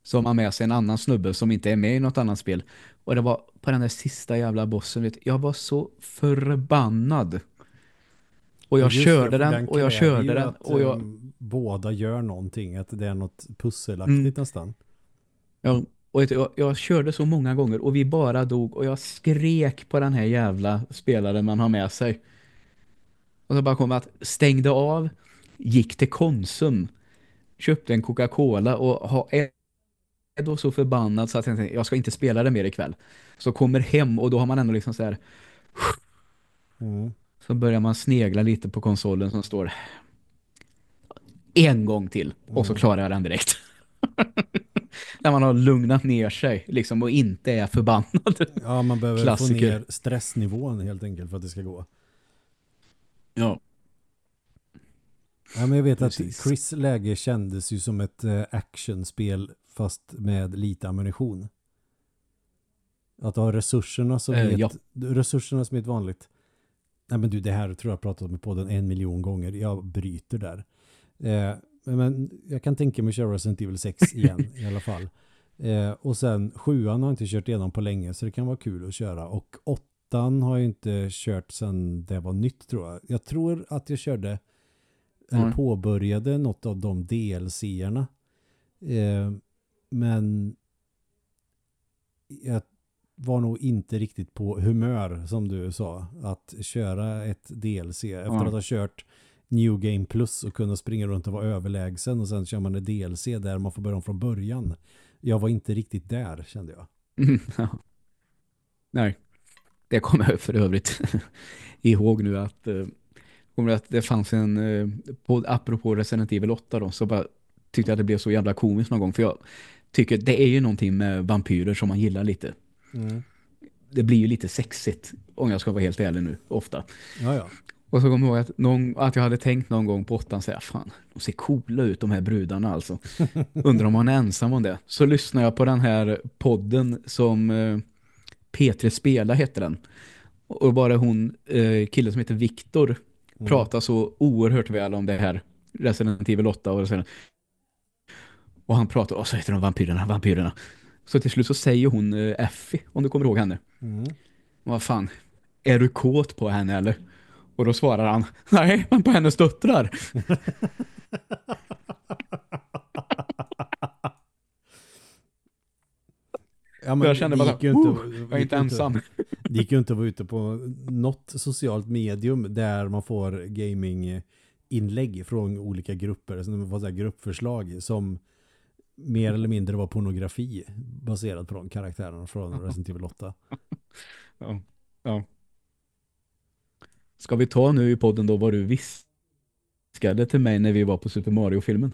Så har man med sig en annan snubbe som inte är med i något annat spel. Och det var på den där sista jävla bossen, vet, jag var så förbannad. Och jag Just det, körde för den, och jag körde den och jag, ehm, båda gör någonting, att det är något pusselaktigt Mm. nästan. Ja, och jag, jag körde så många gånger och vi bara dog och jag skrek på den här jävla spelaren man har med sig. Och så bara kom att stängde av, gick till Konsum, köpte en Coca-Cola och ha, är då så förbannad så att jag tänkte, jag ska inte spela det mer ikväll. Så kommer hem och då har man ändå liksom så här, Mm. så börjar man snegla lite på konsolen som står en gång till och så Mm. klarar jag den direkt. När man har lugnat ner sig liksom och inte är förbannad. Ja, man behöver få Klassiker. ner stressnivån helt enkelt för att det ska gå. Ja. Ja, men jag vet Precis. att Chris läge kändes ju som ett eh, actionspel fast med lite ammunition. Att ha resurserna som, är ett, ja. resurserna som är ett vanligt. Nej men du, det här tror jag pratat om i podden en miljon gånger. Jag bryter där. Eh, men jag kan tänka mig att köra Resident Evil 6 igen i alla fall. Eh, och sen sjuan har jag inte kört igenom på länge så det kan vara kul att köra. Och åttan har jag inte kört sedan det var nytt tror jag. Jag tror att jag körde eller Nej. påbörjade något av de DLC-erna. Eh, men jag var nog inte riktigt på humör som du sa att köra ett DLC efter Ja. att ha kört New Game Plus och kunna springa runt och vara överlägsen och sen kör man ett DLC där man får börja om från början. Jag var inte riktigt där kände jag. Mm, ja. Nej, det kommer jag för övrigt ihåg nu att, eh, att det fanns en, eh, på, apropå Resident Evil 8 då, så bara tyckte jag att det blev så jävla komiskt någon gång, för jag tycker det är ju någonting med vampyrer som man gillar lite. Det blir ju lite sexigt, om jag ska vara helt ärlig nu, ofta. Ja, ja. Och så kommer jag ihåg att, någon, att jag hade tänkt någon gång på åttan säga fan, de ser coola ut de här brudarna alltså. Undrar om man är ensam om det. Så lyssnar jag på den här podden som eh, P3 Spela heter den. Och bara hon, eh, killen som heter Viktor, Mm. pratar så oerhört väl om det här Resident Evil 8 och så och han pratar, och så heter de vampyrerna, vampyrerna. Så till slut så säger hon eh, Effie, om du kommer ihåg henne. Mm. Vad fan, är du kåt på henne eller? Och då svarar han, nej, men på hennes döttrar. Ja, men jag kände det bara, ju inte, "Oh, jag är inte ensam. Det gick ju inte att vara ute på något socialt medium där man får gaming-inlägg från olika grupper. Så man får så gruppförslag som mer eller mindre var pornografi baserat på de karaktärerna från Resident Evil 8. Ja. ja. Ska vi ta nu i podden då vad du viskade till mig när vi var på Super Mario-filmen?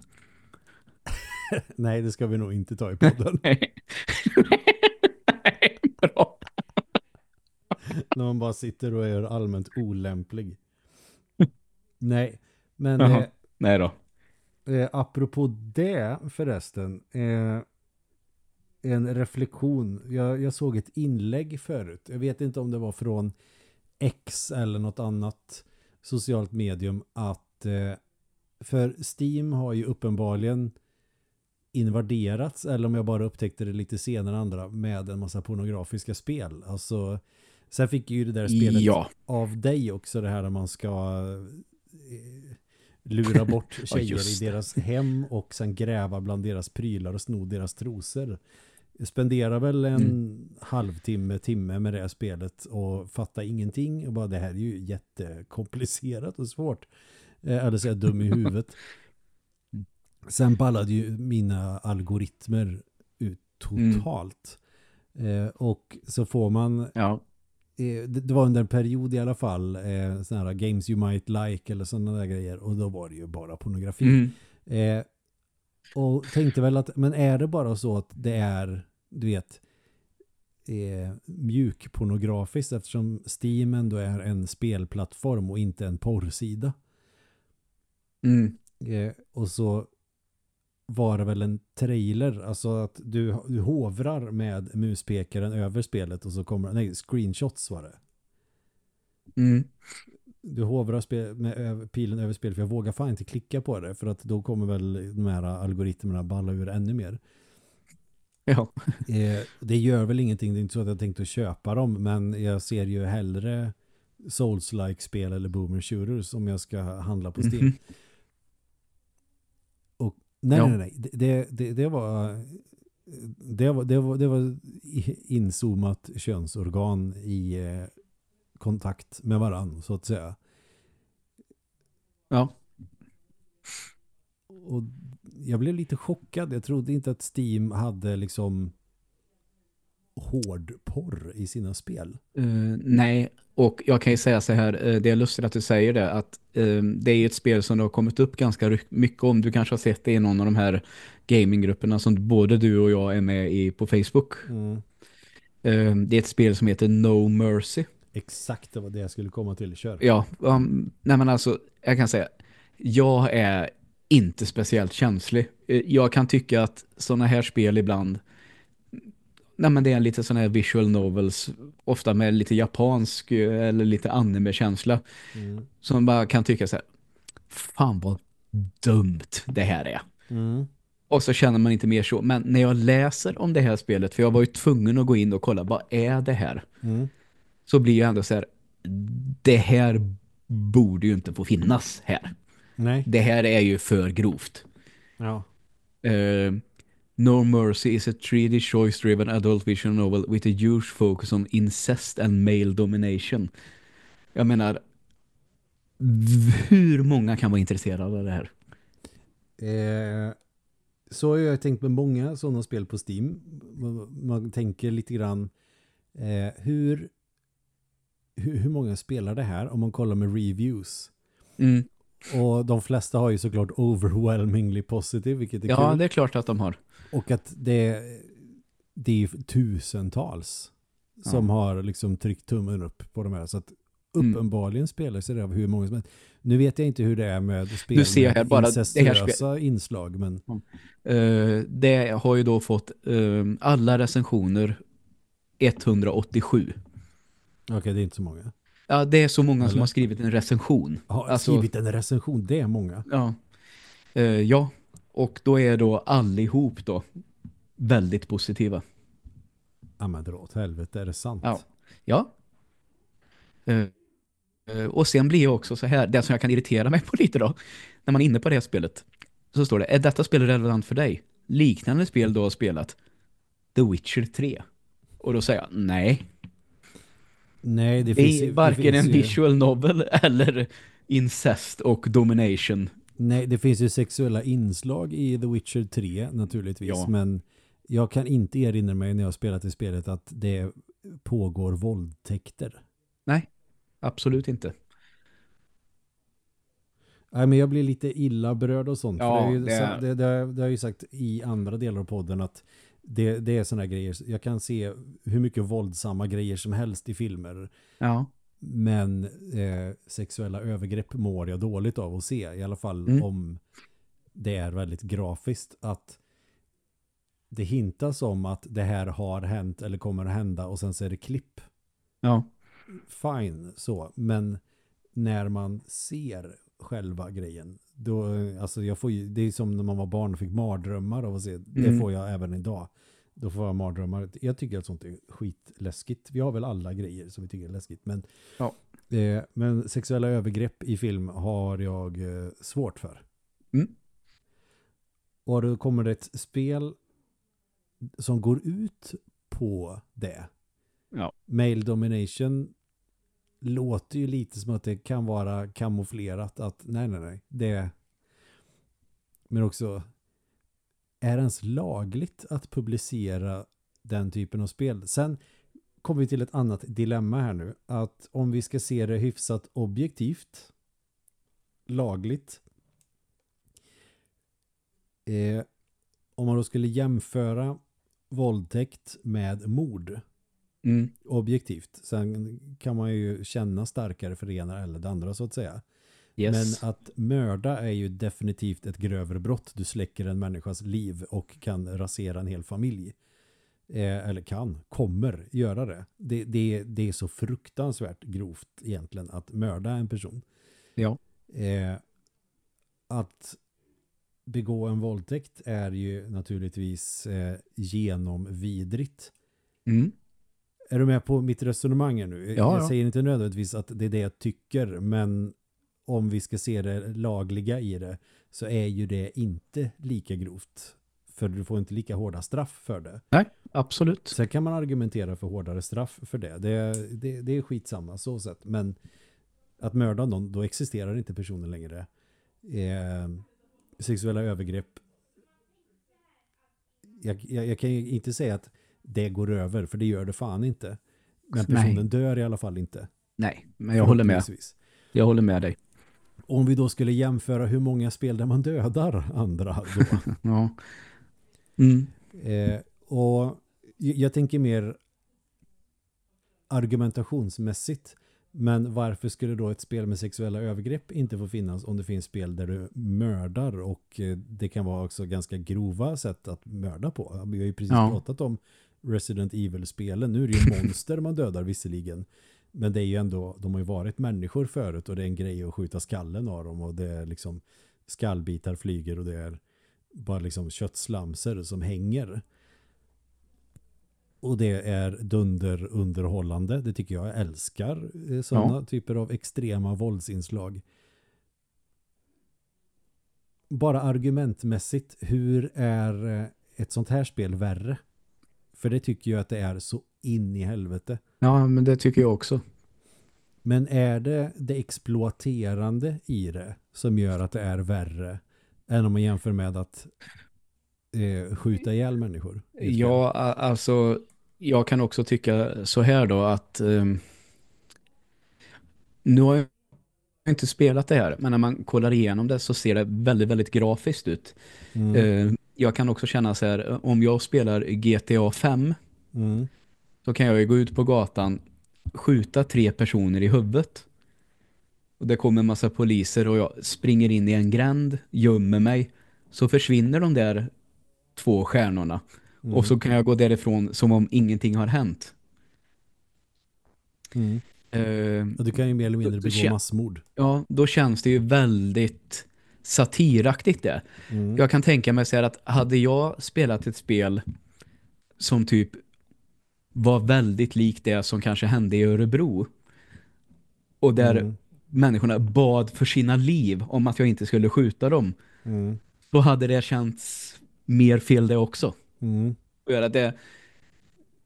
Nej, det ska vi nog inte ta i podden. Nej. Nej, bra. när man bara sitter och är allmänt olämplig. Nej, men eh, Nej då. Eh, apropå det förresten. Eh, en reflektion. Jag, jag såg ett inlägg förut. Jag vet inte om det var från X eller något annat socialt medium. Att eh, för Steam har ju uppenbarligen invaderats eller om jag bara upptäckte det lite senare andra med en massa pornografiska spel. Alltså sen fick ju det där spelet Ja. av dig också det här där man ska eh, lura bort tjejer just i deras hem och sen gräva bland deras prylar och sno deras trosor. Jag spenderar väl en Mm. halvtimme, timme med det här spelet och fatta ingenting och bara det här är ju jättekomplicerat och svårt. Eh, Eller så är jag dum i huvudet. Sen ballade ju mina algoritmer ut totalt. Eh, och så får man Ja. Det, var under en period i alla fall eh, sådana här games you might like eller sådana där grejer och då var det ju bara pornografi. Mm. Eh, och tänkte väl att men är det bara så att det är du vet eh, mjukpornografiskt eftersom Steam ändå är en spelplattform och inte en porrsida. Mm. Eh, och så var det väl en trailer, alltså att du, du hovrar med muspekaren över spelet och så kommer, nej, screenshots var det. Mm. du hovrar spel, med pilen över spel för jag vågar fan inte klicka på det för att då kommer väl de här algoritmerna balla ur ännu mer. Ja. Eh, det gör väl ingenting, det är inte så att jag tänkte att köpa dem men jag ser ju hellre Souls-like spel eller Boomer Shooters om jag ska handla på Steam. Mhm. Och nej, Ja. nej, nej. Det, det, det, var det var, det var, det var inzoomat könsorgan i eh, kontakt med varann så att säga. Ja. Och jag blev lite chockad. Jag trodde inte att Steam hade liksom hårdporr i sina spel. Eh, nej, och jag kan ju säga så här, eh, det är lustigt att du säger det, att eh, det är ju ett spel som det har kommit upp ganska mycket om. Du kanske har sett det i någon av de här gaminggrupperna som både du och jag är med i på Facebook. Eh, det är ett spel som heter No Mercy. Exakt det var det jag skulle komma till. Kör. Ja, um, nej men alltså, jag kan säga, jag är inte speciellt känslig. Jag kan tycka att sådana här spel ibland, nej men det är lite sådana här visual novels, ofta med lite japansk eh, eller lite anime-känsla, Mm. som bara kan tycka så här, fan vad dumt det här är. Mm. Och så känner man inte mer så. Men när jag läser om det här spelet, för jag var ju tvungen att gå in och kolla, vad är det här? Mm. Så blir jag ändå så här, det här borde ju inte få finnas här. Nej. Det här är ju för grovt. Ja. Eh, no Mercy is a 3D choice-driven adult vision novel with a huge focus on incest and male domination. Jag menar, hur många kan vara intresserade av det här? Eh, så har jag tänkt med många sådana spel på Steam. Man, man tänker lite grann eh, hur, hur, hur många spelar det här om man kollar med reviews. Mm. Och de flesta har ju såklart overwhelmingly positive, vilket är Ja, kul. det är klart att de har. Och att det, det är ju tusentals som Ja. har liksom tryckt tummen upp på de här. Så att Mm. uppenbarligen spelar sig det av hur många som helst. Nu vet jag inte hur det är med spel Nu ser jag bara, incestuösa inslag, men Eh, det har ju då fått eh, alla recensioner 187. okej, det är inte så många. Ja, det är så många som Eller? har skrivit en recension. Har Alltså- skrivit en recension, det är många. Ja. Eh, ja, och då är då allihop då väldigt positiva. Ja men dra åt helvete, är det sant? Ja. Ja. Eh, eh, och sen blir jag också så här, det som jag kan irritera mig på lite då, när man är inne på det här spelet, så står det, är detta spel relevant för dig? Liknande spel du har spelat? The Witcher 3. Och då säger jag, nej. Nej, det, Det finns är ju- varken det finns en ju, visual novel eller incest och domination. Nej, det finns ju sexuella inslag i The Witcher 3 naturligtvis, Ja. men jag kan inte erinra mig när jag spelat i spelet att det pågår våldtäkter. Nej, absolut inte. Nej, men jag blir lite illa berörd och sånt. Ja, för det, är ju, det det, det, har- det har jag ju sagt i andra delar av podden att det, det är sådana grejer. Jag kan se hur mycket våldsamma grejer som helst i filmer. Ja. Men eh, sexuella övergrepp mår jag dåligt av att se. I alla fall Mm. om det är väldigt grafiskt. Att det hintas om att det här har hänt eller kommer att hända och sen så är det klipp. Ja. Fine, så. Men när man ser själva grejen, då, eh, alltså jag får ju, det är som när man var barn och fick mardrömmar av att se. Det Mm. får jag även idag. Då får jag mardrömmar. Jag tycker att sånt är skitläskigt. Vi har väl alla grejer som vi tycker är läskigt. Men, Ja. eh, men sexuella övergrepp i film har jag eh, svårt för. Mm. Och då kommer det ett spel som går ut på det. Ja. Male domination låter ju lite som att det kan vara kamouflerat att nej, nej, nej. Det men också är det ens lagligt att publicera den typen av spel? Sen kommer vi till ett annat dilemma här nu. Att om vi ska se det hyfsat objektivt lagligt eh, om man då skulle jämföra våldtäkt med mord Mm. objektivt. Sen kan man ju känna starkare för det ena eller det andra så att säga. Yes. Men att mörda är ju definitivt ett grövre brott. Du släcker en människas liv och kan rasera en hel familj. eh, eller kan, kommer göra det. Det, det. det är så fruktansvärt grovt egentligen att mörda en person. Ja. Eh, att begå en våldtäkt är ju naturligtvis eh, genomvidrigt. Mm. Är du med på mitt resonemang nu? Ja, jag ja. säger inte nödvändigtvis att det är det jag tycker, men om vi ska se det lagliga i det så är ju det inte lika grovt. För du får inte lika hårda straff för det. Nej, absolut. Sen kan man argumentera för hårdare straff för det. Det, det, det är skitsamma så sett. Men att mörda någon, då existerar inte personen längre. Eh, sexuella övergrepp. Jag, jag, jag kan ju inte säga att det går över, för det gör det fan inte. Men personen Nej. dör i alla fall inte. Nej, men jag håller med. Jag håller med dig. Om vi då skulle jämföra hur många spel där man dödar andra då. Ja. Mm. Eh, och jag tänker mer argumentationsmässigt. Men varför skulle då ett spel med sexuella övergrepp inte få finnas om det finns spel där du mördar och eh, det kan vara också ganska grova sätt att mörda på. Vi har ju precis Ja. pratat om Resident Evil-spelen. Nu är det ju monster man dödar visserligen. Men det är ju ändå, de har ju varit människor förut och det är en grej att skjuta skallen av dem och det är liksom skallbitar flyger och det är bara liksom köttslamser som hänger. Och det är dunderunderhållande. Det tycker jag. Jag älskar sådana Ja. typer av extrema våldsinslag. Bara argumentmässigt, hur är eh, ett sånt här spel värre? För det tycker jag att det är så in i helvete. Ja, men det tycker jag också. Men är det det exploaterande i det som gör att det är värre än om man jämför med att eh, skjuta ihjäl människor? Ja, alltså jag kan också tycka så här då att ehm, nu har jag inte spelat det här, men när man kollar igenom det så ser det väldigt, väldigt grafiskt ut. Mm. Eh, jag kan också känna så här, om jag spelar GTA 5 Mm. Så kan jag ju gå ut på gatan, skjuta tre personer i huvudet. Och det kommer en massa poliser och jag springer in i en gränd, gömmer mig. Så försvinner de där två stjärnorna. Mm. Och så kan jag gå därifrån som om ingenting har hänt. Mm. Och du kan ju mer eller mindre Då- begå massmord. ja, då känns det ju väldigt satiraktigt det. Mm. Jag kan tänka mig så här att hade jag spelat ett spel som typ var väldigt likt det som kanske hände i Örebro och där Mm. människorna bad för sina liv om att jag inte skulle skjuta dem Mm. då hade det känts mer fel det också. Mm. Och göra det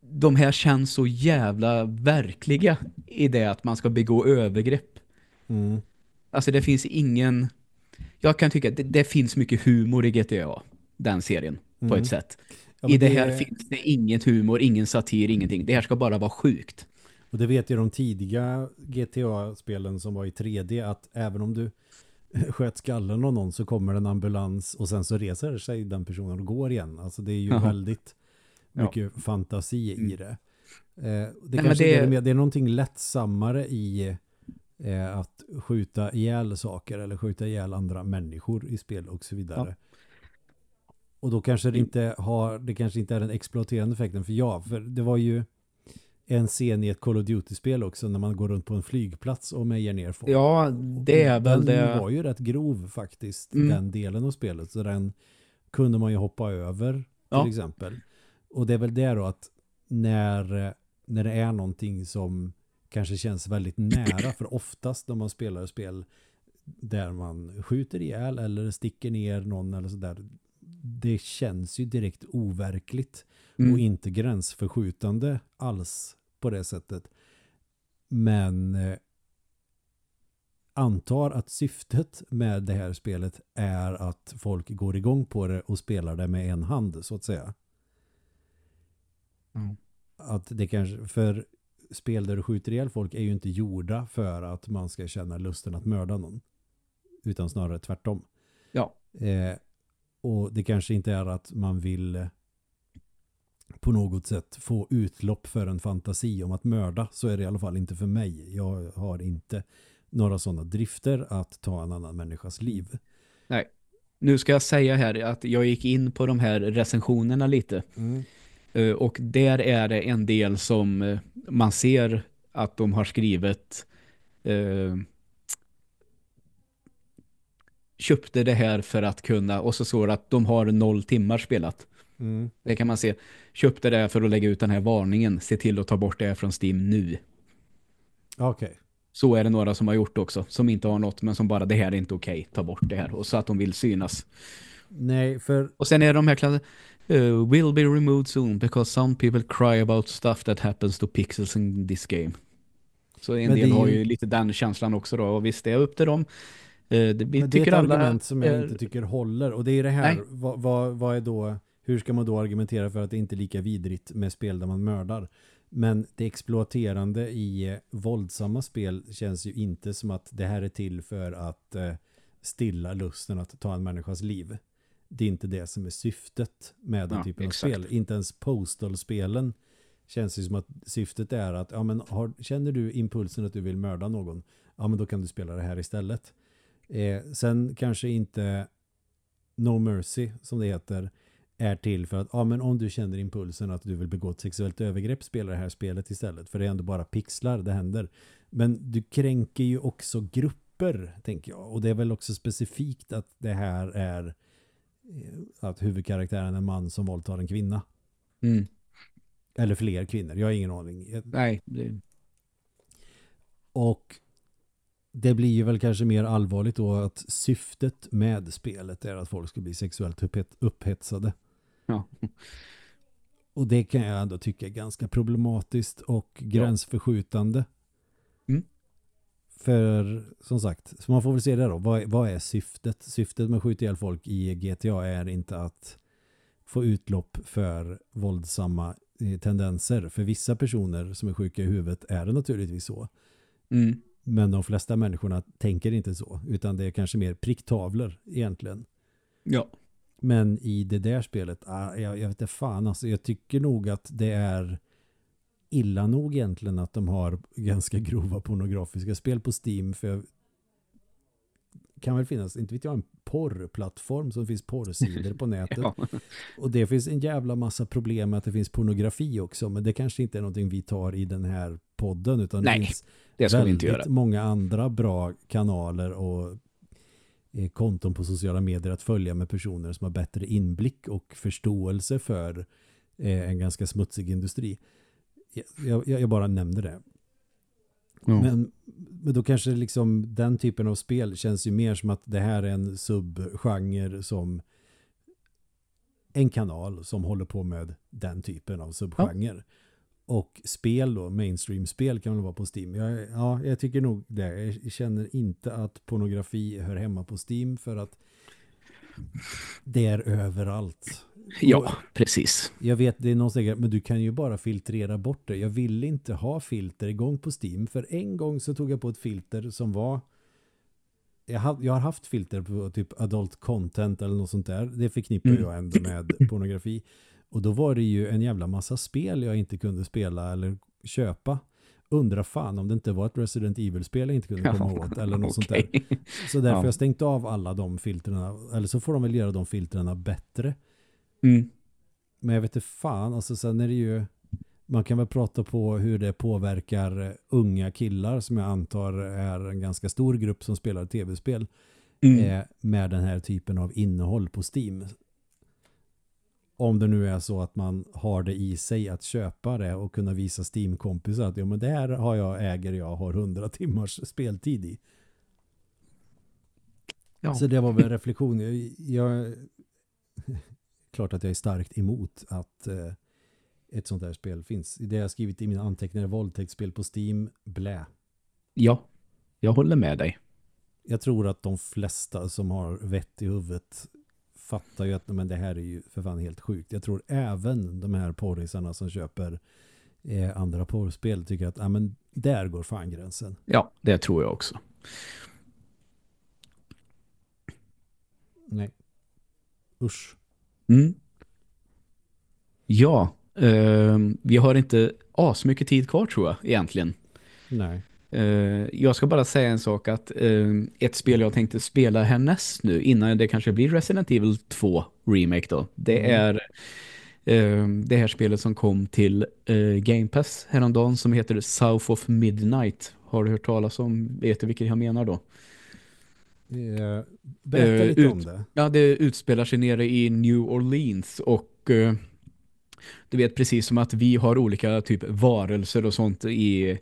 de här känns så jävla verkliga i det att man ska begå övergrepp. Mm. Alltså det finns ingen jag kan tycka att det, det finns mycket humor i GTA den serien på Mm. ett sätt. Ja, I men det här finns det inget humor, ingen satir, ingenting. Det här ska bara vara sjukt. Och det vet ju de tidiga GTA-spelen som var i 3D att även om du sköt skallen av någon så kommer en ambulans och sen så reser sig den personen och går igen. Alltså det är ju Jaha. väldigt Ja. mycket fantasi i Mm. det. Eh, det men kanske det- är, det är någonting lättsammare i eh, att skjuta ihjäl saker eller skjuta ihjäl andra människor i spel och så vidare. Och då kanske det Mm. inte har, det kanske inte är den exploaterande effekten för ja, för det var ju en scen i ett Call of Duty-spel också när man går runt på en flygplats och mejar ner folk. Ja, det är väl den det. var ju rätt grov faktiskt, Mm. den delen av spelet. Så den kunde man ju hoppa över till Ja. exempel. Och det är väl det då att när, när det är någonting som kanske känns väldigt nära, för oftast när man spelar spel där man skjuter ihjäl eller sticker ner någon eller sådär, det känns ju direkt overkligt Mm. och inte gränsförskjutande alls på det sättet. Men eh, antar att syftet med det här spelet är att folk går igång på det och spelar det med en hand så att säga. Ja. Att det kanske, för spel där du skjuter ihjäl folk är ju inte gjorda för att man ska känna lusten att mörda någon. Utan snarare tvärtom. Ja. Eh, och det kanske inte är att man vill eh, på något sätt få utlopp för en fantasi om att mörda. Så är det i alla fall inte för mig. Jag har inte några sådana drifter att ta en annan människas liv. Nu ska jag säga här att jag gick in på de här recensionerna lite. Eh, och där är det en del som eh, man ser att de har skrivit köpte det här för att kunna och så står det att de har noll timmar spelat. Mm. Det kan man se. Köpte det för att lägga ut den här varningen. Se till att ta bort det här från Steam nu. Okej. Så är det några som har gjort också. Som inte har något men som bara det här är inte okej. Ta bort det här. Och så att de vill synas. Nej, för Och sen är de här klass uh, will be removed soon because some people cry about stuff that happens to pixels in this game. Så en Men del har ju- ju lite den känslan också då. Och visst, det är upp till dem. Eh, det, det är ett argument som jag är- inte tycker håller. Och det är det här, vad, vad, vad är då, hur ska man då argumentera för att det inte är lika vidrigt med spel där man mördar? Men det exploaterande i eh, våldsamma spel känns ju inte som att det här är till för att eh, stilla lusten att ta en människas liv. Det är inte det som är syftet med den Ja, typen exakt. av spel. Inte ens postal-spelen känns ju som att syftet är att ja, men har, känner du impulsen att du vill mörda någon, ja men då kan du spela det här istället. Eh, sen kanske inte No Mercy, som det heter, är till för att ja, men om du känner impulsen att du vill begå ett sexuellt övergrepp, spela det här spelet istället. För det är ändå bara pixlar det händer. Men du kränker ju också grupper, tänker jag. Och det är väl också specifikt att det här är eh, att huvudkaraktären är en man som våldtar en kvinna. Mm. Eller fler kvinnor, jag har ingen aning. Nej, det, Och det blir ju väl kanske mer allvarligt då att syftet med spelet är att folk ska bli sexuellt upphet- upphetsade. Ja. Och det kan jag ändå tycka är ganska problematiskt och gränsförskjutande. Mm. För som sagt, så man får väl se det då. Vad, är- vad är syftet? Syftet med att skjuta ihjäl folk i GTA är inte att få utlopp för våldsamma eh, tendenser. För vissa personer som är sjuka i huvudet är det naturligtvis så. mm. Men de flesta människorna tänker inte så. Utan det är kanske mer pricktavlor egentligen. Ja. Men i det där spelet, ah, jag, jag vet inte fan. Alltså, jag tycker nog att det är illa nog egentligen att de har ganska grova pornografiska spel på Steam. För jag kan väl finnas, inte vet jag, en porrplattform som finns porrsidor på nätet. ja. Och det finns en jävla massa problem med att det finns pornografi också. Men det kanske inte är någonting vi tar i den här podden. Utan Nej, det finns Det ska vi inte göra. många andra bra kanaler och eh, konton på sociala medier att följa med personer som har bättre inblick och förståelse för eh, en ganska smutsig industri. Jag, jag, jag bara nämner det. Ja. Men, men då kanske liksom den typen av spel känns ju mer som att det här är en subgenre som en kanal som håller på med den typen av subgenre. Och spel då, mainstream-spel kan väl vara på Steam. Jag, ja, jag tycker nog det. Jag känner inte att pornografi hör hemma på Steam för att det är överallt. ja, precis. Jag vet, det är någon säger, men du kan ju bara filtrera bort det. Jag vill inte ha filter igång på Steam. För en gång så tog jag på ett filter som var jag har, jag har haft filter på typ adult content eller något sånt där. Det förknippar jag ändå med pornografi. Och då var det ju en jävla massa spel jag inte kunde spela eller köpa. Undra fan om det inte var ett Resident Evil-spel jag inte kunde komma åt eller något sånt där. Så därför Ja. jag stängt av alla de filtrerna. Eller så får de väl göra de filtrerna bättre. Mm. Men jag vet inte fan, alltså sen är det ju man kan väl prata på hur det påverkar unga killar som jag antar är en ganska stor grupp som spelar tv-spel Mm. eh, med den här typen av innehåll på Steam. Om det nu är så att man har det i sig att köpa det och kunna visa Steam-kompisar att ja, men det här har jag äger jag har 100 timmars speltid i. Ja. Så det var väl en reflektion. Jag, jag, klart att jag är starkt emot att eh, ett sånt här spel finns. Det jag skrivit i mina anteckningar, våldtäktsspel på Steam, blä. ja, jag håller med dig. Jag tror att de flesta som har vett i huvudet fattar ju att men det här är ju för fan helt sjukt. Jag tror även de här porrisarna som köper eh, andra porrspel tycker att ah, men där går fan gränsen. Ja, det tror jag också. Nej. Usch. Mm. Ja, ehm, vi har inte asmycket tid kvar tror jag egentligen. Nej. Eh, jag ska bara säga en sak att eh, ett spel jag tänkte spela härnäst nu innan det kanske blir Resident Evil 2 Remake då. Det Mm. är Eh, det här spelet som kom till Game Pass häromdagen som heter South of Midnight. Har du hört talas om? Vet du vilket jag menar då? Eh, berätta lite ut- om det. Ja, det utspelar sig nere i New Orleans och du vet precis som att vi har olika typ varelser och sånt i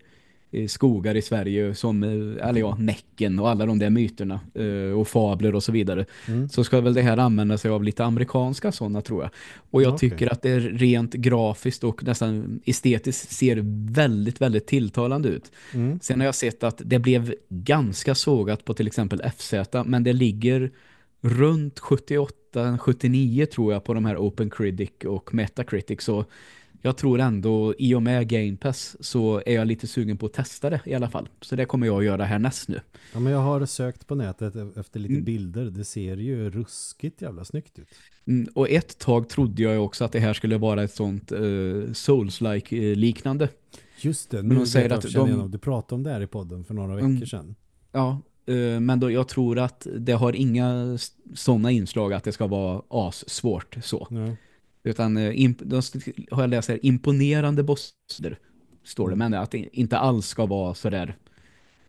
skogar i Sverige som, eh, eller ja, Näcken och alla de där myterna eh, och fabler och så vidare. Mm. Så ska väl det här använda sig av lite amerikanska sådana tror jag. Och jag Okej. tycker att det rent grafiskt och nästan estetiskt ser väldigt, väldigt tilltalande ut. Mm. Sen har jag sett att det blev ganska sågat på till exempel FZ, men det ligger runt 78-79 tror jag på de här Open Critic och Metacritic. Så jag tror ändå, i och med Game Pass så är jag lite sugen på att testa det i alla fall. Så det kommer jag att göra härnäst nu. Ja, men jag har sökt på nätet efter lite Mm. bilder. Det ser ju ruskigt jävla snyggt ut. Mm, och ett tag trodde jag också att det här skulle vara ett sånt uh, Souls-like eh, liknande. Just det, Men nu de vet säger att de... de- igenom. Du pratade om det här i podden för några veckor Mm. sedan. Ja, eh, men då, jag tror att det har inga sådana inslag att det ska vara as-svårt så. Ja. Utan eh, imp- de har jag läst här, imponerande bossar står det, men att det inte alls ska vara sådär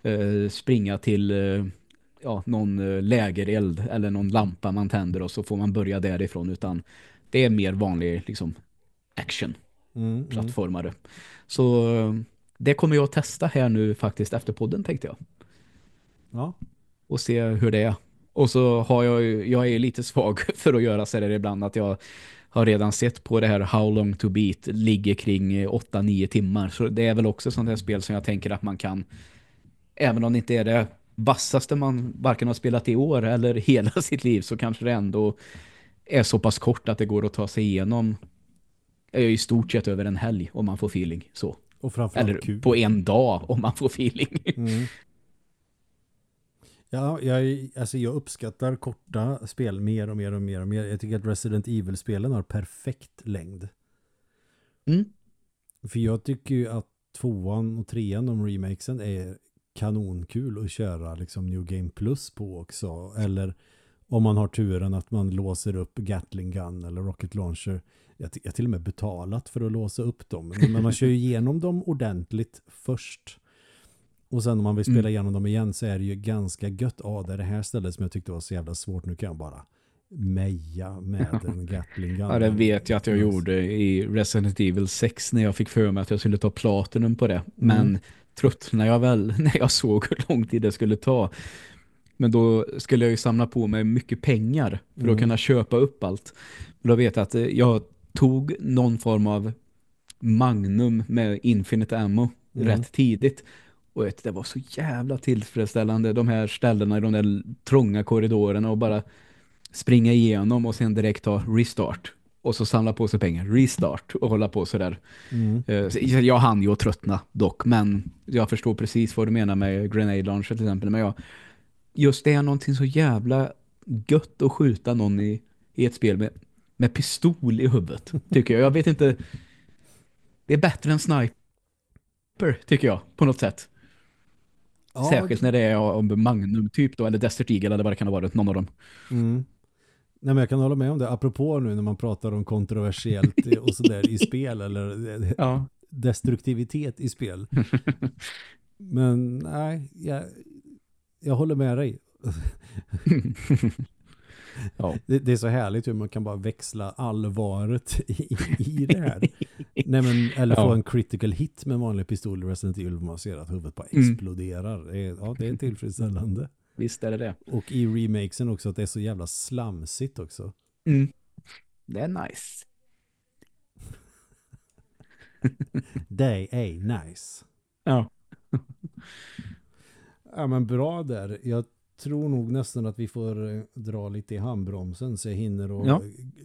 eh, springa till eh, ja, någon eh, lägereld eller någon lampa man tänder och så får man börja därifrån utan det är mer vanlig liksom action Mm, mm. Så det kommer jag att testa här nu faktiskt efter podden tänkte jag Ja. och se hur det är. Och så har jag ju- jag är lite svag för att göra så där ibland att jag har redan sett på det här How long to beat ligger kring eh, 8-9 timmar. Så det är väl också sånt här spel som jag tänker att man kan även om det inte är det vassaste man varken har spelat i år eller hela sitt liv så kanske det ändå är så pass kort att det går att ta sig igenom eh, i stort sett över en helg om man får feeling så. Och framförallt Eller kul. på en dag om man får feeling. Mm. Ja, jag, alltså jag uppskattar korta spel mer och mer och mer och mer. Jag tycker att Resident Evil-spelen har perfekt längd. Mm. För jag tycker ju att tvåan och trean, de remakesen, är kanonkul att köra liksom New Game Plus på också. Eller om man har turen att man låser upp Gatling Gun eller Rocket Launcher. Jag har till och med betalat för att låsa upp dem. Men man kör ju igenom dem ordentligt först. Och sen om man vill spela Mm. igenom dem igen så är det ju ganska gött. Ja, det är det här stället som jag tyckte var så jävla svårt. Nu kan jag bara meja med en Gatling Gun. Ja, det vet jag att jag gjorde i Resident Evil 6 när jag fick för mig att jag skulle ta Platinum på det. Men Mm. tröttnade jag väl när jag såg hur lång tid det skulle ta. Men då skulle jag ju samla på mig mycket pengar för Mm. att kunna köpa upp allt. Men då vet jag att eh, jag tog någon form av Magnum med Infinite Ammo Mm. rätt tidigt. Och vet, det var så jävla tillfredsställande de här ställena i de där trånga korridorerna och bara springa igenom och sen direkt ta restart. Och så samla på sig pengar, restart och hålla på sådär. Mm. Eh, så Jag hann ju att tröttna dock, men jag förstår precis vad du menar med Grenade Launcher till exempel. Men jag, just det är någonting så jävla gött att skjuta någon i, i ett spel med, med pistol i huvudet, tycker jag. Jag vet inte, det är bättre än sniper, tycker jag, på något sätt. Ja, Särskilt när det är om Magnum typ då, eller Desert Eagle eller vad det kan ha varit, någon av dem. Mm. Nej, men jag kan hålla med om det. Apropå nu när man pratar om kontroversiellt och sådär i spel eller Ja. destruktivitet i spel. Men nej, jag, jag håller med dig. ja. Det, det är så härligt hur man kan bara växla allvaret i, i det här. Nej, men, eller få Ja. en critical hit med en vanlig pistol i Resident Evil man ser att huvudet bara Mm. exploderar. Det är, ja, det är tillfredsställande. Visst är det det. Och i remakesen också att det är så jävla slamsigt också. Mm. Det är nice. Det är nice. Ja. Ja men bra där. Jag tror nog nästan att vi får eh, dra lite i handbromsen så jag hinner och Ja.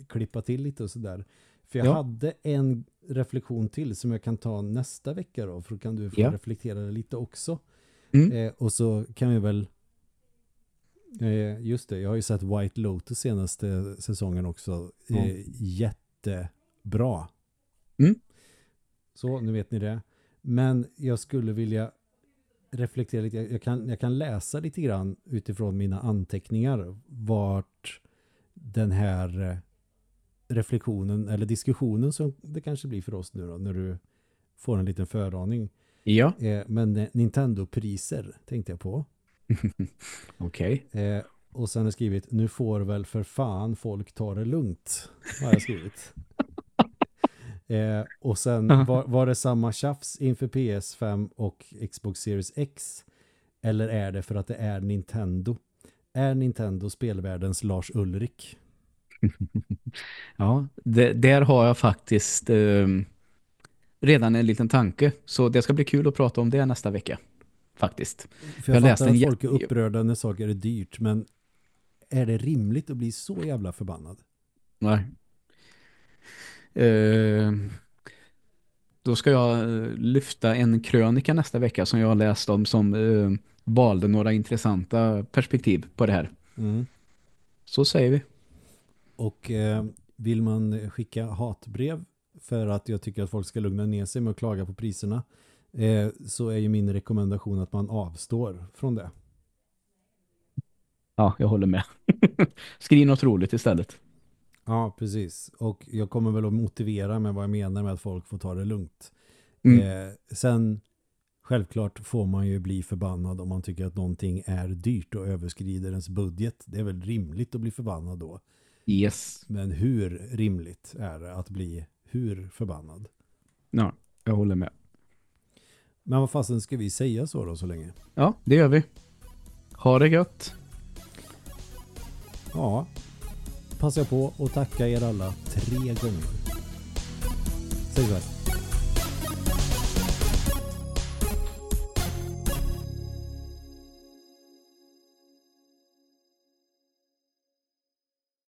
klippa till lite och sådär. För jag Ja. hade en reflektion till som jag kan ta nästa vecka då. För då kan du få Ja. reflektera lite också. Mm. Eh, och så kan vi väl eh, just det, jag har ju sett White Lotus senaste säsongen också. Eh, Jättebra. Mm. Så, nu vet ni det. Men jag skulle vilja reflektera lite. Jag kan, jag kan läsa lite grann utifrån mina anteckningar vart den här reflektionen eller diskussionen som det kanske blir för oss nu då, när du får en liten föraning. Ja, Eh, men eh, Nintendo-priser tänkte jag på. okej. Eh, och sen har jag skrivit, nu får väl för fan folk ta det lugnt. Har jag skrivit. Eh, och sen var, var det samma tjafs inför PS5 och Xbox Series X? Eller är det för att det är Nintendo? Är Nintendo spelvärldens Lars Ulrik? Ja, det, där har jag faktiskt eh, redan en liten tanke. Så det ska bli kul att prata om det nästa vecka. Faktiskt. För jag, Jag läste att folk är upprörda när saker är dyrt, men är det rimligt att bli så jävla förbannad? Nej. Eh, då ska jag eh, lyfta en krönika nästa vecka som jag har läst om som eh, valde några intressanta perspektiv på det här. Mm. Så säger vi. Och eh, vill man skicka hatbrev för att jag tycker att folk ska lugna ner sig med att klaga på priserna eh, så är ju min rekommendation att man avstår från det. Ja, jag håller med. Skriv något roligt istället. Ja, precis. Och jag kommer väl att motivera med vad jag menar med att folk får ta det lugnt. Mm. Eh, sen, självklart får man ju bli förbannad om man tycker att någonting är dyrt och överskrider ens budget. Det är väl rimligt att bli förbannad då. Yes. Men hur rimligt är det att bli hur förbannad? Ja, jag håller med. Men vad fasen ska vi säga så då så länge? Ja, det gör vi. Ha det gött. Ja, passar jag på att tacka er alla tre gånger. Säg så här.